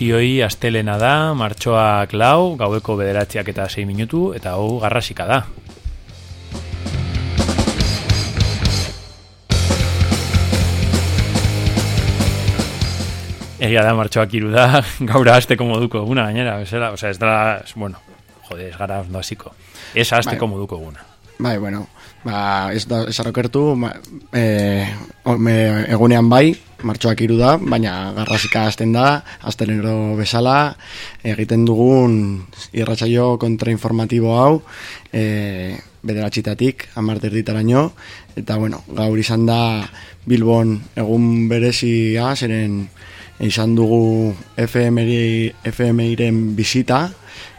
Guztioi astelena da, martxoak lau, gaueko bederatziak eta 6 minutu, eta hau garrasika da. Egia da, martxoak iru da, gaura hasteko moduko eguna, gainera, bezala, osea, ez da, bueno, jode, ez gara ondo hasiko. Ez hasteko Bai. moduko eguna. Bai, bueno, ba, ez da, ez arrokertu, ma, e, me- egunean bai, martxoak iru da, baina garrasika hasten da, astelenero bezala, egiten dugun irratsaio kontrainformatibo hau, e, bederatxitatik, amarter ditaraino, eta bueno, gaur izan da Bilbon egun berezia, zeren izan dugu FMI, FMIren bizita,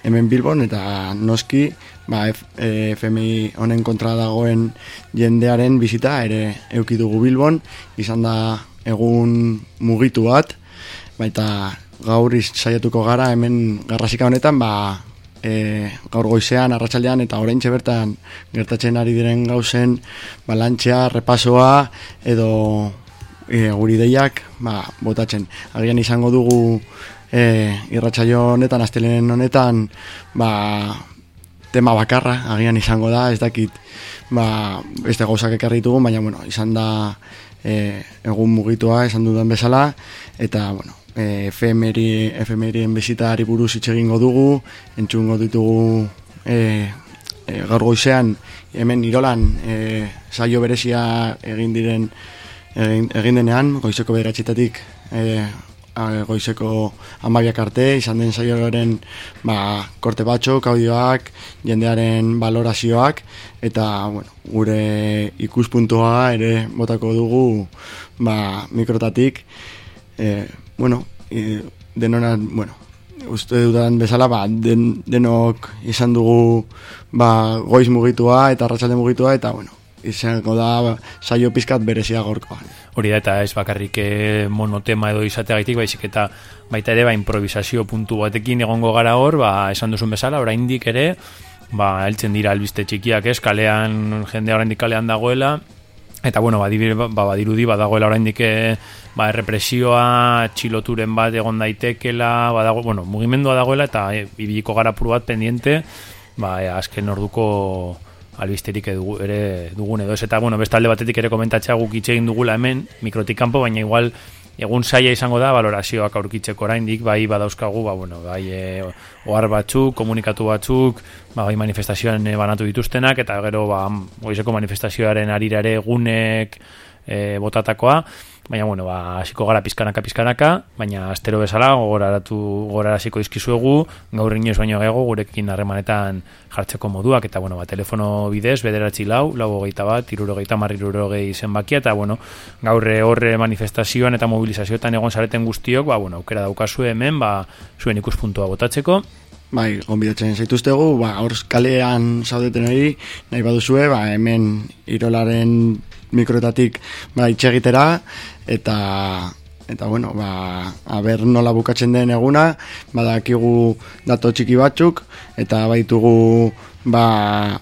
hemen Bilbon, eta noski, ba, F, eh, FMI honen kontra dagoen jendearen bizita ere euki dugu Bilbon, izan da egun mugitu bat, baita gaur saiatuko gara hemen garrasika honetan, ba, e, gaur goizean, arratsaldean eta oraintxe bertan gertatzen ari diren gauzen balantxea, repasoa edo e, guri deiak ba, botatzen. Agian izango dugu e, irratsaio honetan, astelenen honetan, ba, tema bakarra, agian izango da, ez dakit, ba, beste gauzak ekarri ditugu, baina, bueno, izan da e, egun mugitua, esan dudan bezala, eta, bueno, e, efemeri, efemerien bezitari buruz hitz egingo dugu, entzungo ditugu e, e, gaur goizean, hemen irolan e, saio berezia egin diren egin, egin denean, goizeko bederatxitatik e, goizeko amabiak arte, izan den saioaren ba, korte batzuk, audioak, jendearen valorazioak, eta bueno, gure ikuspuntua ere botako dugu ba, mikrotatik, e, bueno, e, denonan, bueno, uste dudan bezala, ba, den, denok izan dugu ba, goiz mugitua eta arratsalde mugitua, eta bueno, izango da ba, saio pizkat berezia gorkoan. Hori da, eta ez bakarrik eh, monotema edo izateagaitik, baizik eta baita ere, ba, improvisazio puntu batekin egongo gara hor, ba, esan duzun bezala, oraindik ere, ba, heltzen dira albiste txikiak, ez, kalean, jendea oraindik kalean dagoela, Eta bueno, badir, ba, badirudi badagoela oraindik eh, ba, errepresioa txiloturen bat egon daitekela, badago, bueno, mugimendua dagoela eta e, ibiliko gara puru bat pendiente, ba, e, azken orduko albisterik edu, ere dugun edo ez. Eta bueno, bestalde batetik ere komentatzea guk hitz egin dugula hemen, mikrotik kanpo, baina igual egun saia izango da valorazioak aurkitzeko oraindik bai badauzkagu ba bueno bai e, ohar batzuk komunikatu batzuk ba, bai manifestazioan e, banatu dituztenak eta gero ba goizeko manifestazioaren arira ere egunek e, botatakoa baina bueno ba hasiko gara pizkanaka pizkanaka baina astero bezala gogoraratu gogoraraziko dizkizuegu gaur inoiz baino gehiago gurekin harremanetan jartzeko moduak eta bueno ba telefono bidez bederatzi lau lau hogeita bat irurogeita mar irurogei zenbakia eta bueno gaur eh, horre manifestazioan eta mobilizazioetan egon zareten guztiok ba bueno aukera daukazu hemen ba zuen ikuspuntua botatzeko. Bai, gonbidatzen zaituztegu, ba, hor kalean zaudeten hori, nahi baduzue, ba, hemen irolaren mikroetatik ba, itxegitera, eta eta bueno, ba, aber nola bukatzen den eguna, badakigu dato txiki batzuk, eta baitugu ba,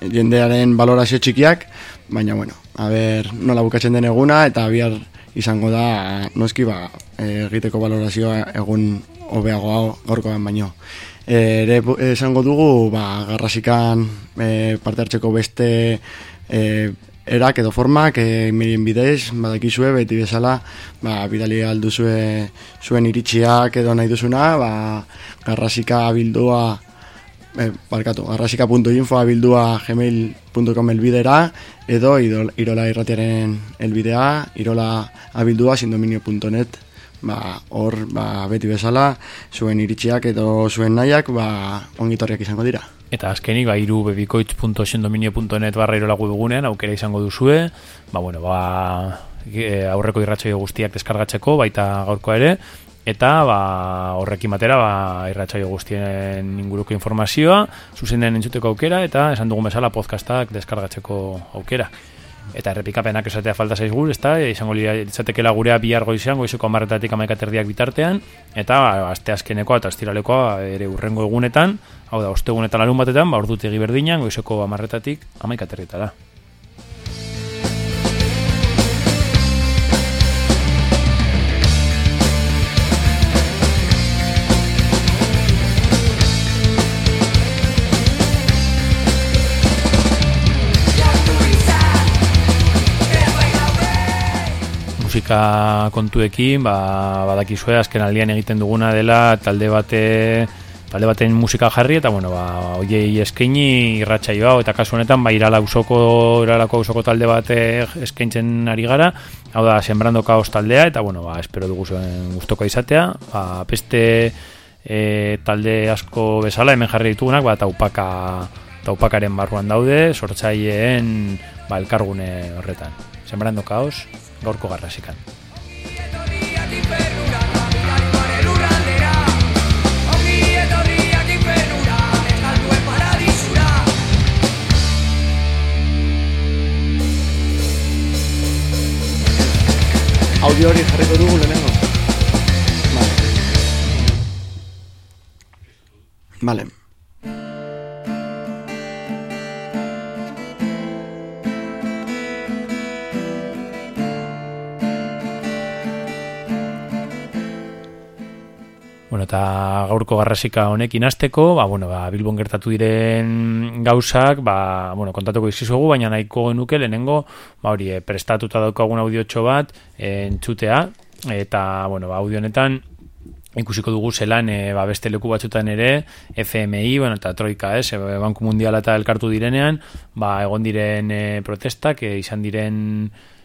jendearen valorazio txikiak, baina bueno, aber nola bukatzen den eguna, eta bihar izango da, noski, ba, egiteko valorazioa egun hobeagoa gaurkoan baino. E, ere esango dugu, ba, garrasikan e, parte hartzeko beste e, erak edo formak e, mirien bidez, badakizue, beti bezala, ba, bidali alduzue zuen iritsiak edo nahi duzuna, ba, garrasika bildua eh, barkatu, garrasika.info abildua gmail.com elbidera, edo irola irratiaren elbidea, irola abildua sindominio.net, ba, hor, ba, beti bezala, zuen iritziak edo zuen nahiak, ba, ongitorriak izango dira. Eta azkenik, ba, iru bebikoitz.sendominio.net barra irola gudugunean, aukera izango duzue, ba, bueno, ba, e, aurreko irratxoio guztiak deskargatzeko, baita gaurko ere, eta ba, horrekin batera ba, irratxaio guztien inguruko informazioa, zuzenen entzuteko aukera, eta esan dugun bezala podcastak deskargatzeko aukera. Eta errepikapenak esatea falta zaiz ez da, izango litzatekela gurea bihar goizean, goizeko amarretatik amaikaterdiak bitartean, eta azte azkenekoa eta astiralekoa ere urrengo egunetan, hau da, ostegunetan larun batetan, ba, ordutegi berdinan, goizeko amarretatik amaikaterdietara. Musika kontuekin, ba, badakizue azken aldian egiten duguna dela talde bate talde baten musika jarri eta bueno, ba hoiei eskaini irratsaioa eta kasu honetan ba irala usoko iralako usoko talde bate eskaintzen ari gara. Hau da Sembrando Caos taldea eta bueno, ba espero dugu zuen gustoko izatea. Ba beste e, talde asko bezala hemen jarri ditugunak, ba taupaka taupakaren barruan daude, sortzaileen ba elkargune horretan. Sembrando Caos gaurko garrasikan. Audio hori jarriko dugu lehenengo. Vale. Vale. Bueno, eta gaurko garrasika honekin hasteko, ba, bueno, ba, Bilbon gertatu diren gauzak, ba, bueno, kontatuko izizugu, baina nahiko genuke lehenengo, ba, hori, e, prestatuta daukagun audiotxo bat, e, entzutea, eta, bueno, ba, audio honetan, ikusiko dugu zelan e, ba, beste leku batzutan ere FMI, bueno, eta Troika, ez, e, Banku Mundiala eta elkartu direnean, ba, egon diren e, protestak, e, izan diren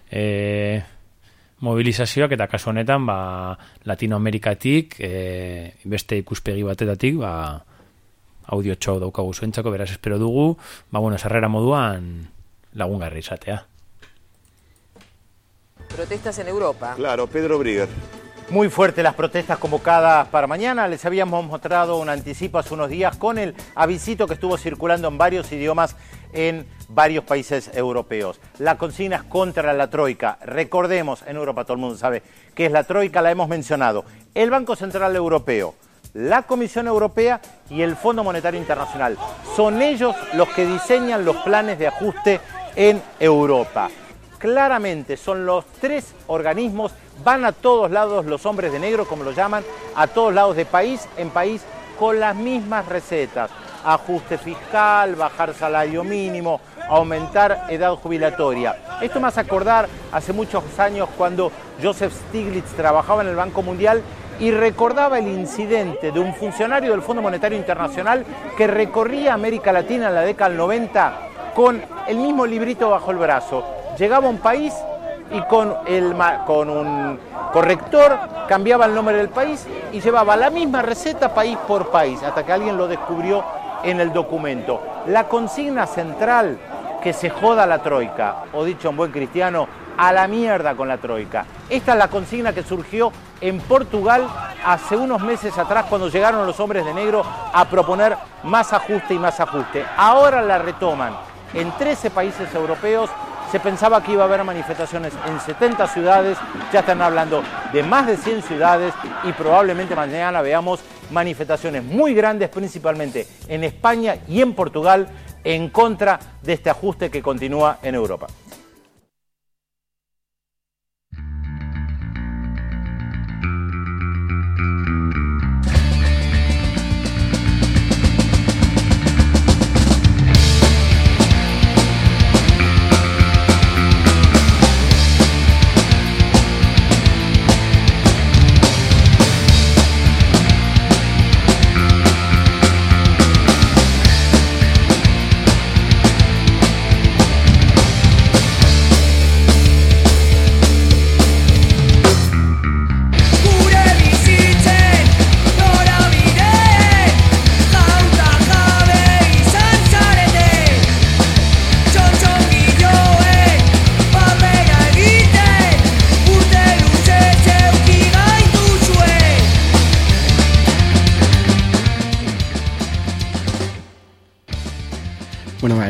e, mobilizazioak eta kasu honetan ba, Latinoamerikatik e, beste ikuspegi batetatik ba, audio txau daukagu zuentzako beraz espero dugu ba, bueno, sarrera moduan lagungarri izatea Protestas en Europa. Claro, Pedro Brigger. Muy fuertes las protestas convocadas para mañana. Les habíamos mostrado un anticipo hace unos días con el avisito que estuvo circulando en varios idiomas en varios países europeos. La consigna es contra la Troika. Recordemos, en Europa todo el mundo sabe que es la Troika, la hemos mencionado. El Banco Central Europeo, la Comisión Europea y el Fondo Monetario Internacional. Son ellos los que diseñan los planes de ajuste en Europa. Claramente son los tres organismos, van a todos lados los hombres de negro, como lo llaman, a todos lados de país en país con las mismas recetas ajuste fiscal, bajar salario mínimo, aumentar edad jubilatoria. Esto me hace acordar hace muchos años cuando Joseph Stiglitz trabajaba en el Banco Mundial y recordaba el incidente de un funcionario del Fondo Monetario Internacional que recorría América Latina en la década del 90 con el mismo librito bajo el brazo. Llegaba a un país y con, el, con un corrector cambiaba el nombre del país y llevaba la misma receta país por país, hasta que alguien lo descubrió en el documento. La consigna central, que se joda la troika, o dicho en buen cristiano, a la mierda con la troika. Esta es la consigna que surgió en Portugal hace unos meses atrás cuando llegaron los hombres de negro a proponer más ajuste y más ajuste. Ahora la retoman en 13 países europeos. Se pensaba que iba a haber manifestaciones en 70 ciudades, ya están hablando de más de 100 ciudades y probablemente mañana veamos manifestaciones muy grandes, principalmente en España y en Portugal, en contra de este ajuste que continúa en Europa.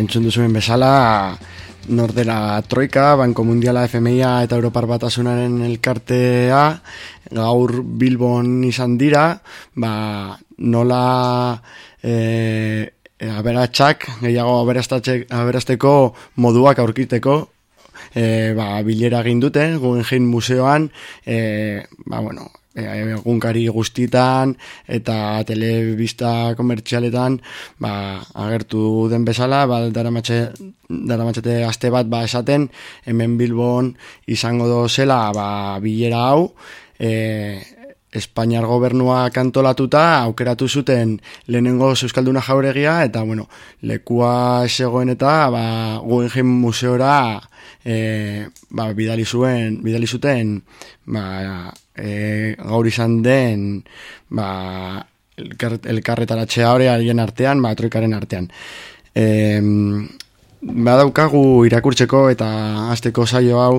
Entzun duzuen bezala, Nordera Troika, Banko Mundiala FMIA eta Europar Batasunaren elkartea, gaur Bilbon izan dira, ba, nola e, aberatsak, gehiago aberasteko moduak aurkiteko, e, ba, bilera egin dute, Guggenheim Museoan, e, ba, bueno, egunkari guztitan eta telebista komertzialetan ba, agertu den bezala ba, dara, matxe, aste bat ba, esaten hemen Bilbon izango do zela ba, bilera hau e, Espainiar gobernua kantolatuta aukeratu zuten lehenengo Euskalduna jauregia eta bueno, lekua segoen eta ba, Guggenheim museora e, ba, bidali, zuen, bidali zuten ba, e, gaur izan den ba, elkarretaratzea hori alien artean, ba, troikaren artean. E, badaukagu irakurtzeko eta azteko saio hau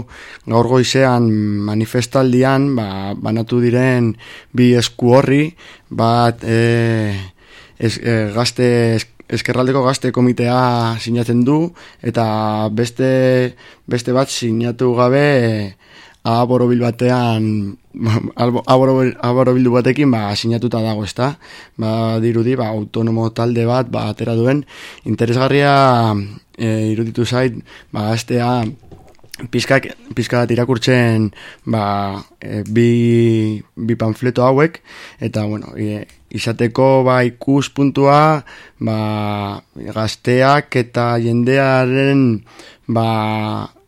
gaur goizean manifestaldian ba, banatu diren bi esku horri bat e, ez, e, gazte eskerraldeko gazte komitea sinatzen du eta beste, beste bat sinatu gabe aborobil batean aborobildu batekin ba, sinatuta dago ezta? Ba, dirudi ba, autonomo talde bat ba, atera duen. Interesgarria e, iruditu zait ba, aztea pizkak, pizkat irakurtzen ba, e, bi, bi panfleto hauek eta bueno, e, izateko ba, ikuspuntua ba, gazteak eta jendearen ba,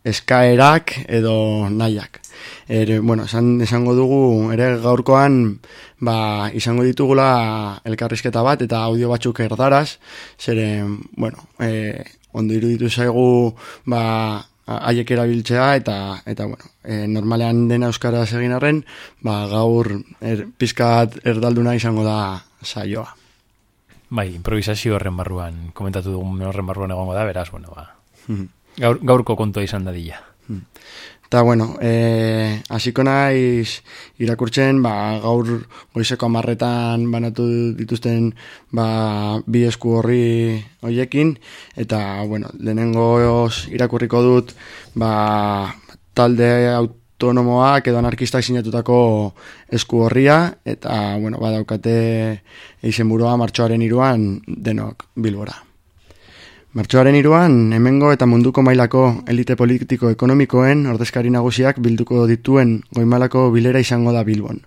eskaerak edo nahiak ere, bueno, esan, esango dugu, ere gaurkoan, ba, izango ditugula elkarrizketa bat, eta audio batzuk erdaraz, zere, bueno, e, ondo iruditu zaigu, ba, haiek erabiltzea, eta, eta bueno, e, normalean dena euskara egin arren, ba, gaur er, pizkat erdalduna izango da saioa. Bai, improvisazio horren barruan, komentatu dugun horren barruan egongo da, beraz, bueno, ba, hmm. gaur, gaurko kontua izan dadila. Eta, bueno, e, hasiko naiz irakurtzen, ba, gaur goizeko amarretan banatu dituzten ba, bi esku horri hoiekin, eta, bueno, lehenengo irakurriko dut ba, talde autonomoak edo anarkistak sinatutako esku horria, eta, bueno, badaukate eizen burua martxoaren iruan denok bilbora. Martxoaren iruan, hemengo eta munduko mailako elite politiko ekonomikoen ordezkari nagusiak bilduko dituen goimalako bilera izango da Bilbon.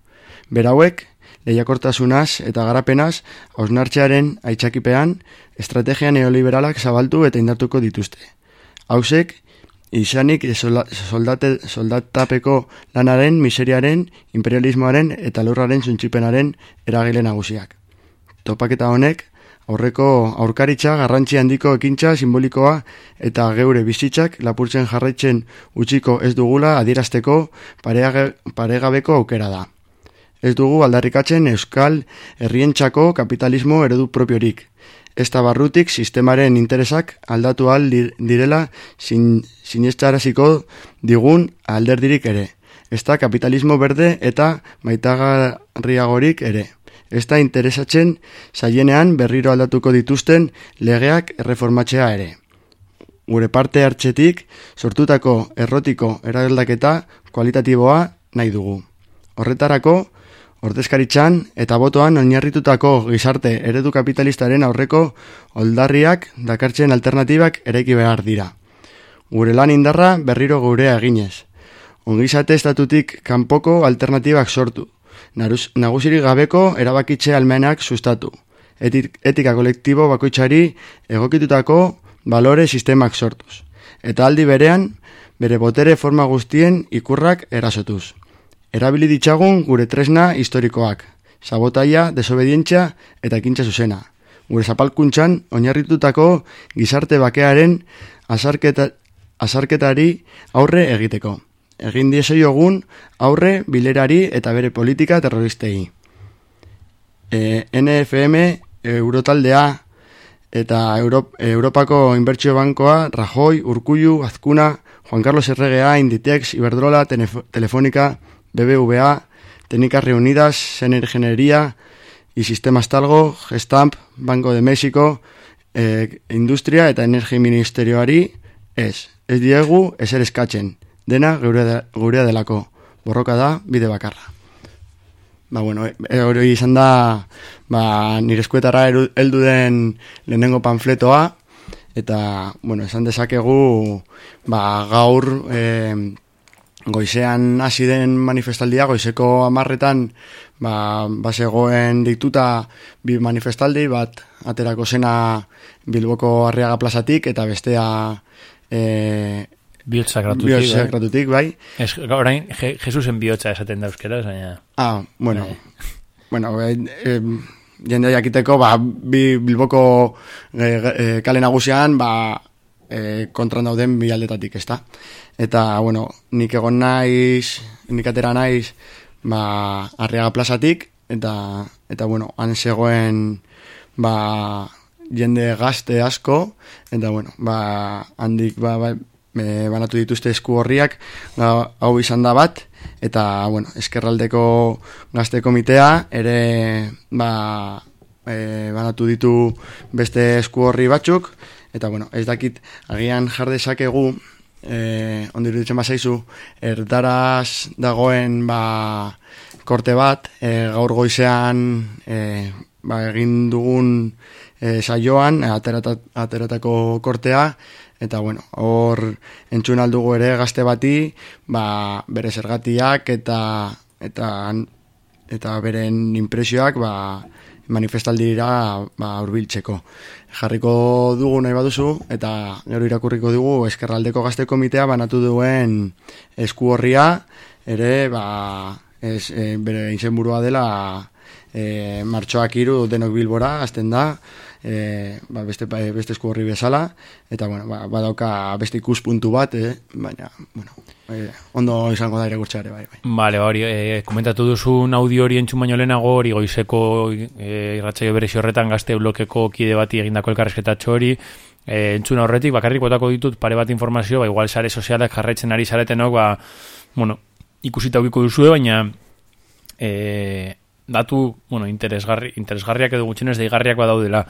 Berauek, lehiakortasunaz eta garapenaz, hausnartzearen aitzakipean, estrategia neoliberalak zabaltu eta indartuko dituzte. Hausek, izanik soldate, soldatapeko lanaren, miseriaren, imperialismoaren eta lurraren zuntzipenaren eragile nagusiak. Topaketa honek, Horreko aurkaritza garrantzi handiko ekintza simbolikoa eta geure bizitzak lapurtzen jarraitzen utziko ez dugula adierazteko paregabeko aukera da. Ez dugu aldarrikatzen euskal herrientzako kapitalismo eredu propiorik. Ez barrutik sistemaren interesak aldatu al direla sin, sinestaraziko digun alderdirik ere. Ez kapitalismo berde eta maitagarriagorik ere ez da interesatzen zaienean berriro aldatuko dituzten legeak erreformatzea ere. Gure parte hartzetik sortutako errotiko eraldaketa kualitatiboa nahi dugu. Horretarako, ordezkaritzan eta botoan oinarritutako gizarte eredu kapitalistaren aurreko oldarriak dakartzen alternatibak ereki behar dira. Gure lan indarra berriro gurea eginez. Ongizate estatutik kanpoko alternatibak sortu, nagusirik gabeko erabakitze almenak sustatu. etika kolektibo bakoitzari egokitutako balore sistemak sortuz. Eta aldi berean, bere botere forma guztien ikurrak erasotuz. Erabili ditzagun gure tresna historikoak, sabotaia, desobedientzia eta ekintza zuzena. Gure zapalkuntzan oinarritutako gizarte bakearen azarketa, azarketari aurre egiteko egin diesei aurre bilerari eta bere politika terroristei. E, NFM, Eurotaldea eta Europ, Europako Inbertsio Bankoa, Rajoy, Urkullu, Azkuna, Juan Carlos Erregea, Inditex, Iberdrola, Telefonica, BBVA, Técnicas Reunidas, Energenería y Sistemas Talgo, Gestamp, Banco de México, e, industria eta energi ministerioari ez. Ez diegu ezer eskatzen. Dena gure, gurea delako. Borroka da, bide bakarra. Ba, bueno, e, hori izan da, ba, nire eskuetara heldu den lehenengo panfletoa, eta, bueno, esan dezakegu, ba, gaur, e, goizean hasi den manifestaldia, goizeko amarretan, ba, basegoen diktuta bi manifestaldi, bat aterako zena Bilboko Arriaga plazatik, eta bestea e, Bihotza gratutik, gratutik, bai. Es, orain, Je Jesusen bihotza esaten da euskera, zaina. Ah, bueno. Bai. Bueno, eh, eh, jende jakiteko, ba, bi Bilboko eh, eh, kale nagusian, ba, eh, kontran dauden bi aldetatik, ezta? Eta, bueno, nik egon naiz, nik atera naiz, ba, arriaga plazatik, eta, eta bueno, han zegoen, ba, jende gazte asko, eta, bueno, ba, handik, ba, ba e, banatu dituzte esku horriak hau izan da bat eta bueno, eskerraldeko gazte komitea ere ba, e, banatu ditu beste esku horri batzuk eta bueno, ez dakit agian jardezakegu e, ondiru ditzen bazaizu erdaraz dagoen ba, korte bat e, gaur goizean e, ba, egin dugun e, saioan ateratako kortea eta bueno, hor entzun aldugu ere gazte bati, ba, bere zergatiak eta eta eta beren impresioak ba, manifestaldira ba, urbiltzeko. Jarriko dugu nahi baduzu, eta gero irakurriko dugu eskerraldeko gazte komitea banatu duen esku horria, ere ba, ez, e, bere izenburua dela e, martxoak iru denok bilbora, azten da, e, ba, beste, ba, beste esku horri bezala, eta bueno, ba, badauka beste ikuspuntu bat, eh? baina, bueno, e, ondo izango da ere bai, bai. Vale, hori, e, komentatu duzun audio hori entzun baino lehenago, hori goizeko e, irratzaio berezi horretan gazte blokeko kide bati egindako elkarrezketatxo hori, e, entzun horretik, bakarrik botako ditut pare bat informazio, ba, igual sare sozialak jarraitzen ari zaretenok, ba, bueno, ikusita ukiko duzue, baina, e, datu, bueno, interesgarri, interesgarriak edo gutxinez deigarriak badaudela.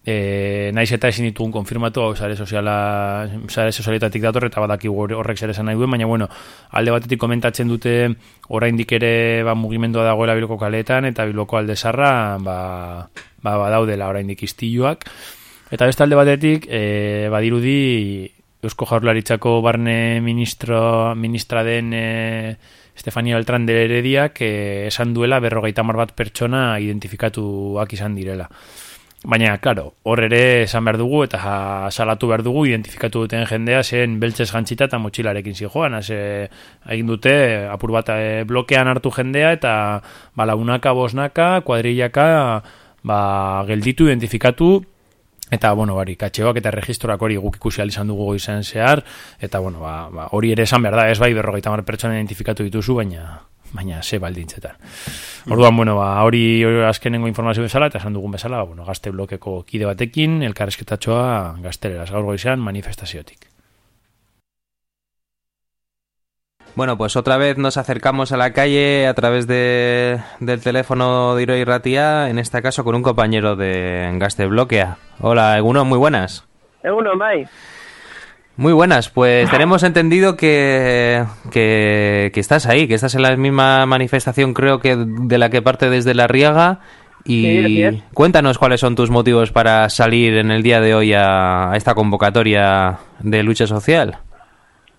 E, naiz eta ezin ditugun konfirmatu hau sare soziala sare sozialetatik dator eta badaki horrek zer esan nahi duen, baina bueno, alde batetik komentatzen dute oraindik ere ba, mugimendua dagoela biloko kaletan eta biloko alde zarra ba, ba, badaudela oraindik istiluak. Eta beste alde batetik, e, badirudi Eusko Jaurlaritzako barne ministro, ministra den e, Estefania Beltrán de Heredia que esan duela berrogeita mar bat pertsona identifikatuak izan direla. Baina, claro, hor ere esan behar dugu eta salatu behar dugu identifikatu duten jendea zen beltzez gantzita eta motxilarekin zijoan. Hase, egin dute apur bat e, blokean hartu jendea eta balaunaka, bosnaka, kuadrillaka ba, gelditu identifikatu Eta, bueno, bari, katxeoak eta registroak hori guk ikusi izan dugu izan zehar, eta, bueno, ba, ba, hori ere esan behar da, ez bai, berrogeita mar pertsona identifikatu dituzu, baina, baina, ze baldintzetan. Orduan, bueno, ba, hori azkenengo informazio bezala, eta esan dugun bezala, ba, bueno, gazte blokeko kide batekin, elkarrezketatxoa gaztereraz gaur goizan manifestaziotik. Bueno, pues otra vez nos acercamos a la calle a través de, del teléfono de Iroi Ratia, en este caso con un compañero de Gaste Bloquea. Hola, Eguno, muy buenas. Eguno, Mai. Muy buenas, pues tenemos entendido que, que, estás ahí, que estás en la misma manifestación creo que de la que parte desde La Riaga y cuéntanos cuáles son tus motivos para salir en el día de hoy a esta convocatoria de lucha social.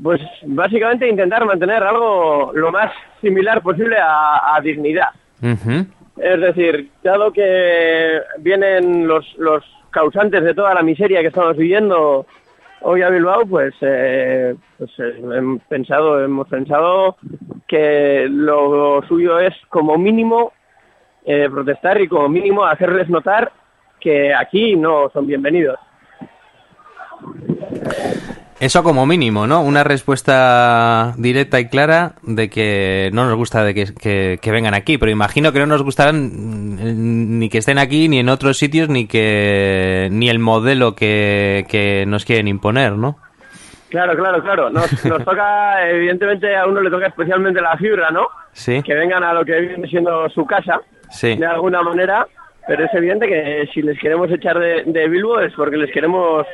Pues básicamente intentar mantener algo lo más similar posible a, dignidad. Es decir, dado que vienen los, los causantes de toda la miseria que estamos viviendo hoy a Bilbao, pues, eh, pues eh, hemos pensado, hemos pensado que lo suyo es como mínimo eh, protestar y como mínimo hacerles notar que aquí no son bienvenidos. Eso como mínimo, ¿no? Una respuesta directa y clara de que no nos gusta de que, que, vengan aquí, pero imagino que no nos gustarán ni que estén aquí, ni en otros sitios, ni que ni el modelo que, que nos quieren imponer, ¿no? Claro, claro, claro. Nos, nos toca, evidentemente, a uno le toca especialmente la fibra, ¿no? Sí. Que vengan a lo que viene siendo su casa, sí. de alguna manera, pero es evidente que si les queremos echar de, Bilbo es porque les queremos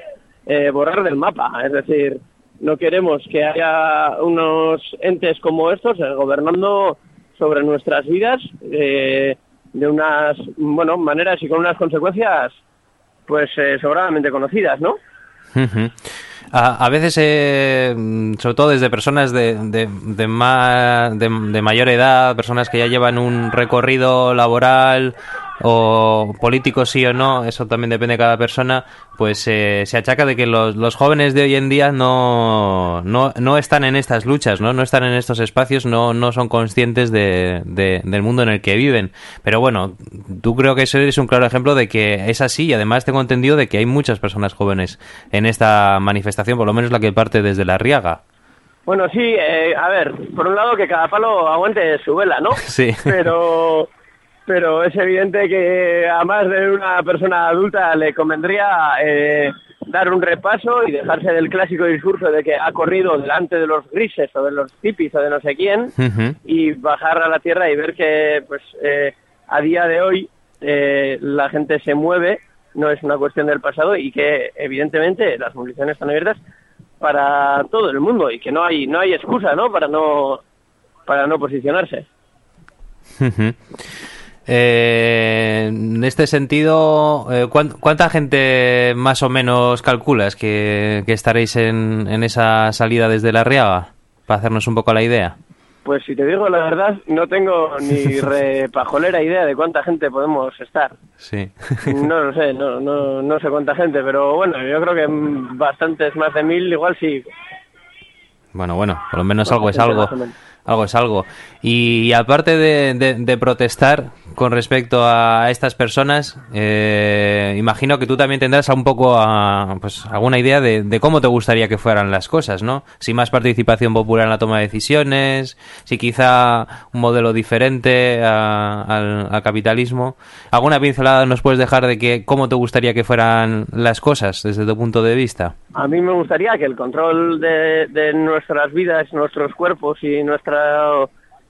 eh, borrar del mapa, es decir, no queremos que haya unos entes como estos eh, gobernando sobre nuestras vidas de unas bueno maneras y con unas consecuencias pues sobradamente conocidas, ¿no? A, veces, eh, sobre todo desde personas de, de, de, de, mayor edad, personas que ya llevan un recorrido laboral o político sí o no, eso también depende de cada persona, pues eh, se achaca de que los, los, jóvenes de hoy en día no, no, no, están en estas luchas, ¿no? no están en estos espacios, no, no son conscientes de, del mundo en el que viven. Pero bueno, tú creo que eso es un claro ejemplo de que es así y además tengo entendido de que hay muchas personas jóvenes en esta manifestación, por lo menos la que parte desde la Riaga. Bueno, sí, eh, a ver, por un lado que cada palo aguante su vela, ¿no? Sí. Pero pero es evidente que a más de una persona adulta le convendría eh, dar un repaso y dejarse del clásico discurso de que ha corrido delante de los grises o de los tipis o de no sé quién y bajar a la tierra y ver que pues eh, a día de hoy eh, la gente se mueve, no es una cuestión del pasado y que evidentemente las movilizaciones están abiertas para todo el mundo y que no hay no hay excusa, ¿no? Para no para no posicionarse. Eh, en este sentido, eh, ¿cuánta gente más o menos calculas que, estaréis en, esa salida desde la Riaga? Para hacernos un poco la idea. Pues si te digo la verdad, no tengo ni repajolera idea de cuánta gente podemos estar. Sí. No lo sé, no, no, no sé cuánta gente, pero bueno, yo creo que bastantes más de mil, igual sí. Bueno, bueno, por lo menos algo es algo algo es algo. Y aparte de, protestar con respecto a estas personas, eh, imagino que tú también tendrás un poco pues, alguna idea de, cómo te gustaría que fueran las cosas, ¿no? Si más participación popular en la toma de decisiones, si quizá un modelo diferente al, capitalismo. ¿Alguna pincelada nos puedes dejar de que cómo te gustaría que fueran las cosas desde tu punto de vista? A mí me gustaría que el control de, de nuestras vidas, nuestros cuerpos y nuestra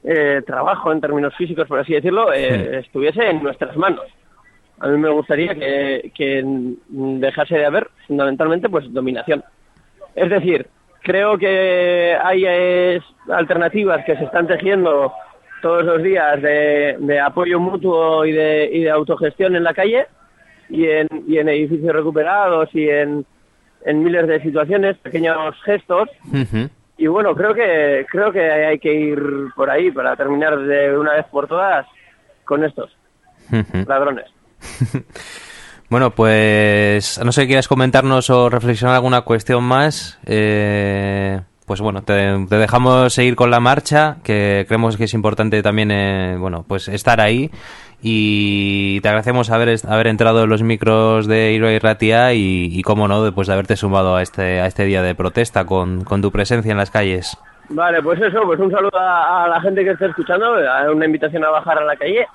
eh, trabajo en términos físicos, por así decirlo, eh, estuviese en nuestras manos. A mí me gustaría que, dejase de haber, fundamentalmente, pues dominación. Es decir, creo que hay alternativas que se están tejiendo todos los días de, apoyo mutuo y de, autogestión en la calle y en, edificios recuperados y en, miles de situaciones, pequeños gestos y bueno, creo que creo que hay que ir por ahí para terminar de una vez por todas con estos ladrones. Bueno, pues no sé si quieres comentarnos o reflexionar alguna cuestión más. Eh, pues bueno, te, dejamos seguir con la marcha, que creemos que es importante también, eh, bueno, pues estar ahí y te agradecemos haber, haber entrado en los micros de Hero y Ratia y, y, cómo no, después de haberte sumado a este, a este día de protesta con, con tu presencia en las calles. Vale, pues eso, pues un saludo a, la gente que está escuchando, una invitación a bajar a la calle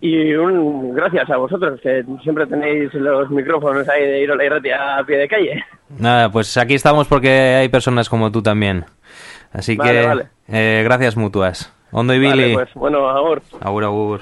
y un gracias a vosotros que siempre tenéis los micrófonos ahí de Irola y Ratia a pie de calle. Nada, pues aquí estamos porque hay personas como tú también. Así que eh, gracias mutuas. Hondo y Billy. pues bueno, agur. Agur, agur.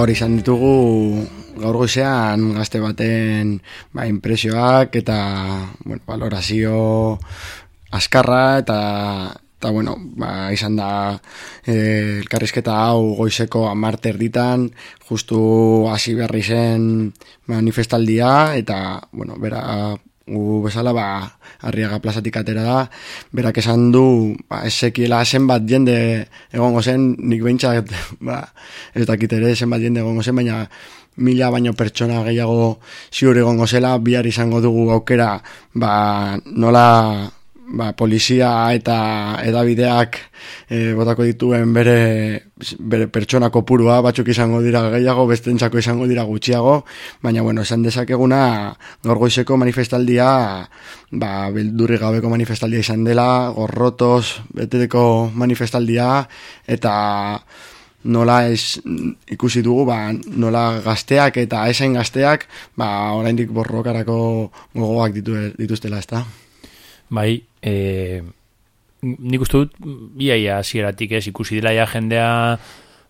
Hori izan ditugu gaur goizean gazte baten ba, impresioak eta bueno, valorazio askarra eta eta bueno, ba, izan da e, elkarrizketa hau goizeko amarte erditan justu hasi beharri zen manifestaldia eta bueno, bera gu bezala ba, arriaga plazatik atera da, berak esan du, ba, esekiela zenbat jende egongo zen, nik behintzat, ba, ez dakit ere zenbat jende egongo zen, baina mila baino pertsona gehiago ziur egongo zela, bihar izango dugu aukera, ba, nola ba, polizia eta edabideak e, botako dituen bere, bere pertsona kopurua, batzuk izango dira gehiago, bestentzako izango dira gutxiago, baina bueno, esan dezakeguna gorgoizeko manifestaldia ba, bildurri gabeko manifestaldia izan dela, gorrotos beteteko manifestaldia, eta nola ez ikusi dugu ba, nola gazteak eta esain gazteak ba, oraindik borrokarako gogoak ditu, dituztela ezta bai e, nik uste dut biaia zieratik ez? Ikusi dela ja jendea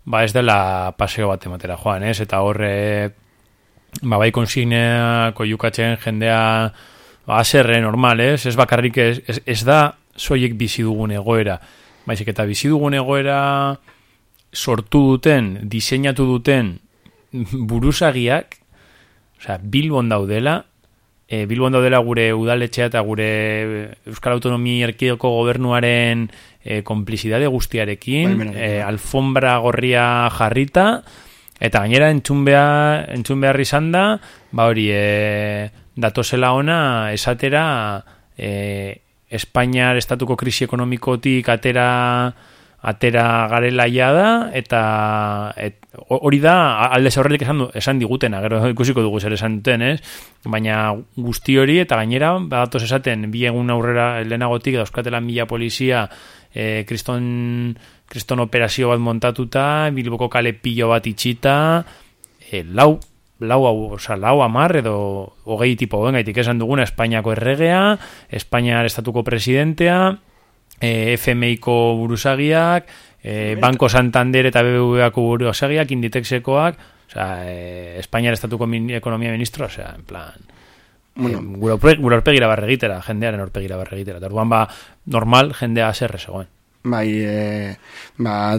ba ez dela paseo bat ematera joan ez? Eta horre ba bai konsigneako jukatzen jendea ba aserre normal ez? Ez bakarrik ez, ez, ez da soiek bizi dugun egoera. Baizik eta bizi dugun egoera sortu duten, diseinatu duten buruzagiak, osea, Bilbon daudela, e, Bilbon daudela gure udaletxea eta gure Euskal Autonomia Erkideko gobernuaren e, konplizidade guztiarekin, bai, e, alfombra gorria jarrita, eta gainera entzun behar, entzun behar izan da, ba hori, e, datosela ona esatera e, Espainiar estatuko krisi ekonomikotik atera atera garela da eta hori da alde horrelik esan, esan digutena, gero ikusiko dugu zer esan duten, ez? Baina guzti hori eta gainera badatoz esaten bi egun aurrera lehenagotik dauzkatela mila polizia e, kriston, kriston operazio bat montatuta, bilboko kale pilo bat itxita, e, lau lau, oza, lau amar edo hogei tipo gaitik esan duguna Espainiako erregea, Espainiar estatuko presidentea, e, FMIko buruzagiak, e, Banko Santander eta BBVako buruzagiak, Inditexekoak, sea, e, Espainiar Estatuko Ekonomia Ministro, sea, en plan... Bueno, e, gure orpegira barregitera, jendearen orpegira barregitera. Orduan ba, normal, jendea zerre zegoen. Bai, e, ba,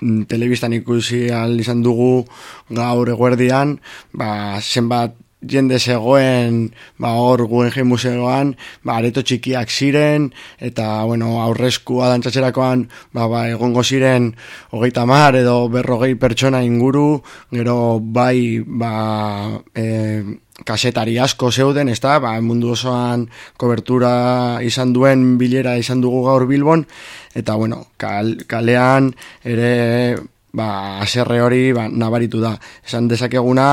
telebistan ikusi al izan dugu gaur eguerdian, ba, zenbat jende zegoen ba hor Guggenheim museoan ba areto txikiak ziren eta bueno aurreskua dantzatzerakoan ba, ba egongo ziren hogeita mar edo berrogei pertsona inguru gero bai ba e, kasetari asko zeuden, ez da, ba, mundu osoan kobertura izan duen bilera izan dugu gaur Bilbon, eta, bueno, kalean ere, ba, aserre hori, ba, nabaritu da. Esan dezakeguna,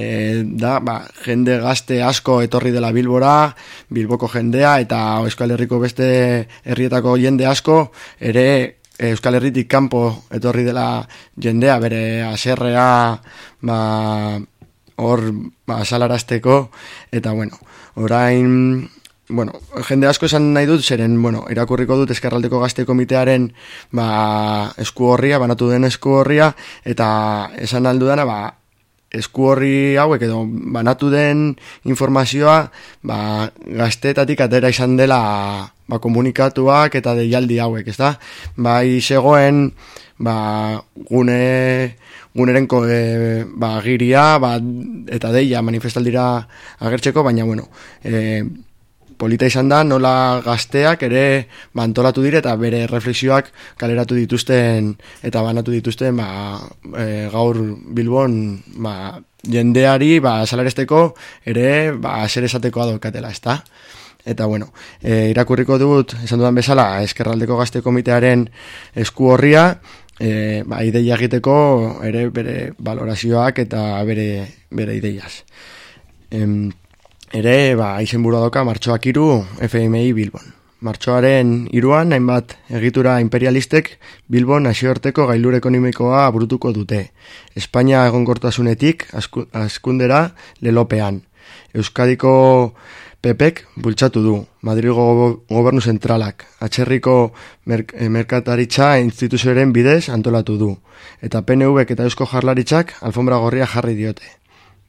e, da, ba, jende gazte asko etorri dela Bilbora, Bilboko jendea eta Euskal Herriko beste herrietako jende asko, ere Euskal Herritik kanpo etorri dela jendea, bere aserrea ba, hor ba, salarazteko, eta bueno, orain bueno, jende asko esan nahi dut, zeren, bueno, irakurriko dut eskerraldeko gazte komitearen ba, esku horria, banatu den esku horria, eta esan aldudana, ba, esku horri hauek edo banatu den informazioa ba, gaztetatik atera izan dela ba, komunikatuak eta deialdi hauek, ez da? Bai zegoen ba, gune guneren e, ba, giria ba, eta deia manifestaldira agertzeko, baina bueno, e, polita izan da nola gazteak ere bantolatu dire eta bere refleksioak kaleratu dituzten eta banatu dituzten ba, e, gaur Bilbon ba, jendeari ba, salaresteko ere ba, zer esateko adokatela, ez da? Eta bueno, e, irakurriko dut, esan dudan bezala, eskerraldeko gazte komitearen esku horria, e, ba, ideia egiteko ere bere valorazioak eta bere, bere ideiaz. Em, ere, ba, aizen burua doka, martxoak iru FMI Bilbon. Martxoaren iruan, hainbat egitura imperialistek Bilbon asiorteko gailur ekonomikoa burutuko dute. Espainia egonkortasunetik askundera lelopean. Euskadiko Pepek bultzatu du, Madrigo gobernu zentralak, atxerriko merk eh, merkataritza instituzioaren bidez antolatu du, eta PNV eta Eusko Jarlaritzak alfombra gorria jarri diote.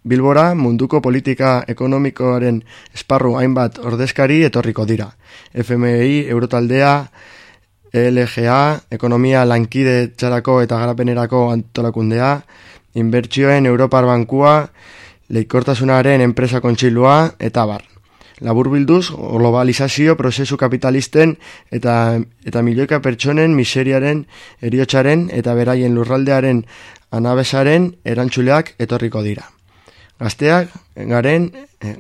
Bilbora munduko politika ekonomikoaren esparru hainbat ordezkari etorriko dira. FMI, Eurotaldea, LGA, Ekonomia Lankide Txarako eta Garapenerako Antolakundea, Inbertsioen Europar Bankua, Leikortasunaren Enpresa Kontxilua eta bar. Labur bilduz, globalizazio prozesu kapitalisten eta, eta milioika pertsonen miseriaren, eriotxaren eta beraien lurraldearen anabesaren erantzuleak etorriko dira gazteak garen, eh,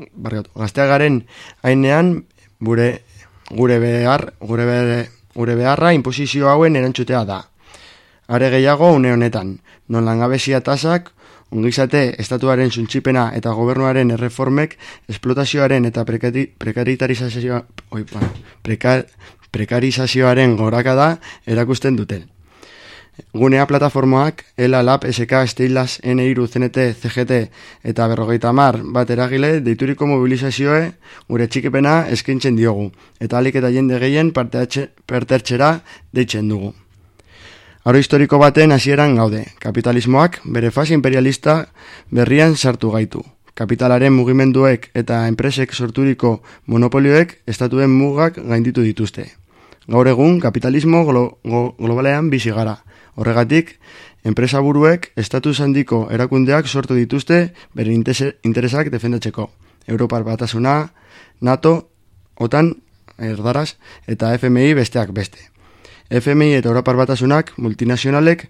gazteak garen hainean, gure, gure behar, gure, behar, gure beharra imposizio hauen erantzutea da. Are gehiago une honetan, non langabezia tasak, ongizate estatuaren suntxipena eta gobernuaren erreformek esplotazioaren eta prekari, prekaritarizazioa, oi, prekar, prekarizazioaren gorakada erakusten duten. Gunea plataformoak, ELA, LAP, SK, Estilas, N-Iru, CNT, CGT eta berrogeita mar bat eragile deituriko mobilizazioe gure txikipena eskintzen diogu eta alik eta jende gehien pertertxera deitzen dugu. Aro historiko baten hasieran gaude, kapitalismoak bere fase imperialista berrian sartu gaitu. Kapitalaren mugimenduek eta enpresek sorturiko monopolioek estatuen mugak gainditu dituzte. Gaur egun, kapitalismo glo globalean bizi gara. Horregatik, enpresa buruek estatus handiko erakundeak sortu dituzte bere interesak defendatzeko. Europar batasuna, NATO, OTAN, erdaraz, eta FMI besteak beste. FMI eta Europar batasunak multinazionalek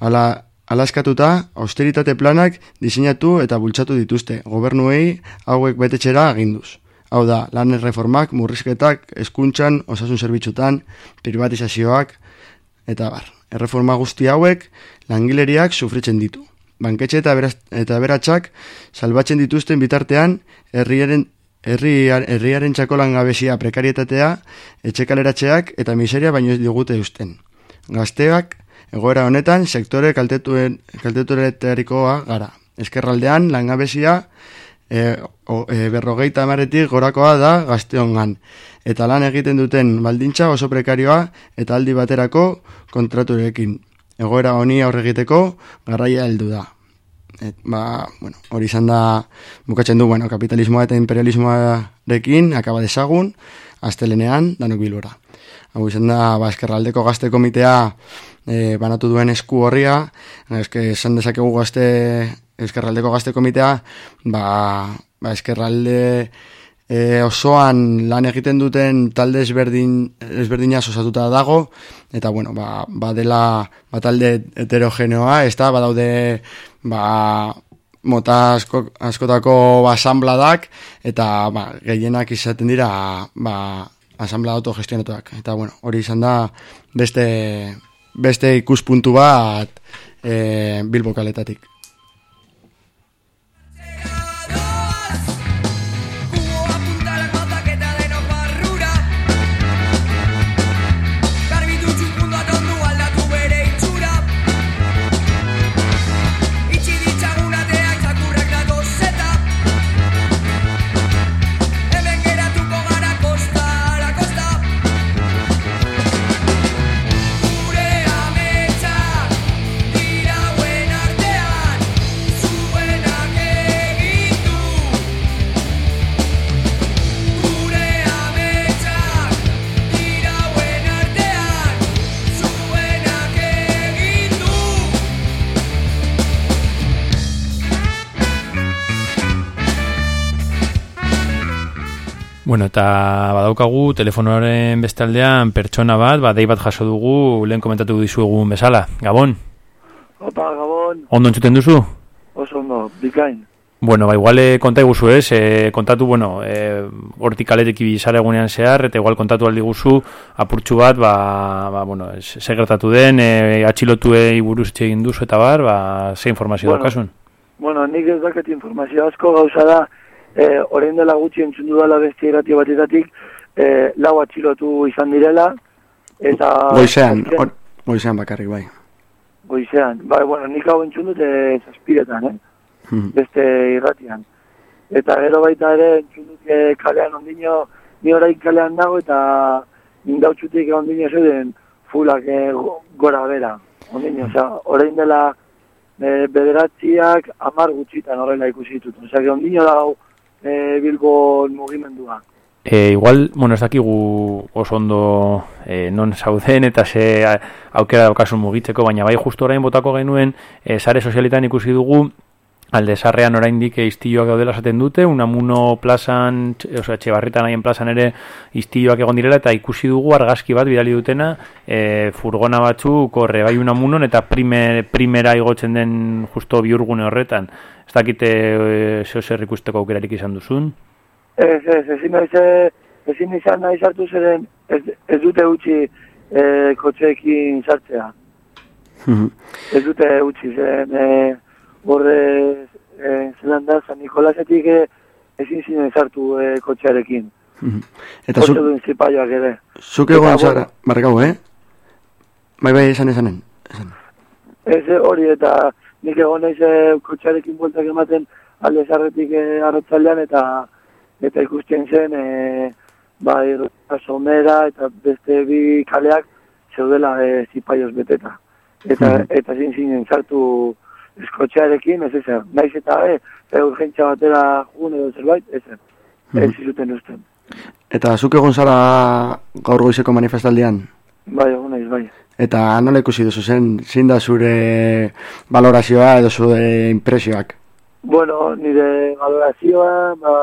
ala, alaskatuta austeritate planak diseinatu eta bultzatu dituzte. Gobernuei hauek betetxera aginduz. Hau da, lan reformak, murrizketak, eskuntzan, osasun zerbitzutan, privatizazioak, eta bar erreforma guzti hauek langileriak sufritzen ditu. Banketxe eta, beraz, eta beratxak salbatzen dituzten bitartean herriaren herriaren, herriaren txako langabezia prekarietatea, etxekaleratxeak eta miseria baino ez digute usten. Gazteak, egoera honetan, sektore kaltetuen, kalteturetarikoa gara. Eskerraldean, langabezia e, o, e, berrogeita amaretik gorakoa da gazteongan eta lan egiten duten baldintza oso prekarioa eta aldi baterako kontraturekin. Egoera honi aurre egiteko garraia heldu da. Et, ba, bueno, hori izan da bukatzen du, bueno, kapitalismoa eta imperialismoarekin akaba desagun, astelenean, danok bilbora. Hau izan da, ba, eskerraldeko gazte komitea e, banatu duen esku horria, eske esan dezakegu gazte, eskerraldeko gazte komitea, ba, ba eskerralde e, osoan lan egiten duten talde ezberdin, ezberdina osatuta dago, eta bueno, ba, ba dela ba talde heterogeneoa, ez da, badaude ba, mota asko, askotako asambladak, eta ba, gehienak izaten dira ba, asambla autogestionatuak. Eta bueno, hori izan da beste, beste ikuspuntu bat e, bilbokaletatik. Bueno, eta badaukagu telefonoaren bestaldean pertsona bat, ba, dei bat jaso dugu, lehen komentatu dizuegun bezala. Gabon? Opa, Gabon. Ondo entzuten duzu? Oso ondo, bikain. Bueno, ba, igual eh, konta iguzu ez, eh, kontatu, bueno, eh, hortik aletik ibizara egunean zehar, eta igual kontatu aldi guzu, apurtxu bat, ba, ba bueno, segertatu den, eh, atxilotu buruz egin duzu eta bar, ba, ze informazio bueno, daukasun? Bueno, nik ez daket informazio asko gauza da, e, orain dela gutxi entzun dudala beste irrati batetatik, e, lau atxilotu izan direla, eta... Goizean, goizean bakarrik bai. Goizean, bai, bueno, nik hau entzun dute zazpiretan, eh? Hmm. beste irratian. Eta gero baita ere entzun dute kalean ondino, ni orain kalean dago eta indautxutik ondino zeuden fulak e, gora bera. Ondino, oza, orain dela e, bederatziak amar gutxitan horrela ikusi ditut. Oza, ondino dago e, Bilbo mugimendua. E, igual, bueno, ez dakigu oso ondo e, non zauden eta ze aukera daukasun mugitzeko, baina bai justu orain botako genuen e, sare sozialitan ikusi dugu alde sarrean oraindik iztioak gaudela esaten dute, unamuno plazan, osea, txebarritan haien plazan ere iztioak egon direla, eta ikusi dugu argazki bat bidali dutena, e, furgona batzu korre bai unamunon, eta primer, primera igotzen den justo biurgune horretan. Ez dakite e, zer ikusteko aukerarik izan duzun? Ez, ez, ez, ez, ezin izan nahi sartu zeren ez, ez dute utzi e, kotxeekin sartzea. ez dute utzi zen e, borre e, zelan da, San Nikolasetik e, ezin zinen sartu e, kotxearekin. Eta zu... duen zipaioak ere. Zuk egon zara, markau, eh? Bai, bai, esan esanen. Esan. Ez hori eta nik egon naiz e, kotxearekin bueltak ematen alde zarretik e, eta eta ikusten zen e, bai, somera eta beste bi kaleak zeudela e, zipaioz beteta. Eta, mm -hmm. eta zin zinen zartu eskotxearekin, ez ezer. Naiz eta e, e urgentza batera jugun edo zerbait, ez ezer. Mm -hmm. Ez izuten usten. Eta zuk egon zara gaur goizeko manifestaldian? Bai, egon naiz, bai. Eta nola ikusi duzu zen, zein da zure valorazioa edo zure impresioak? Bueno, nire valorazioa, ba,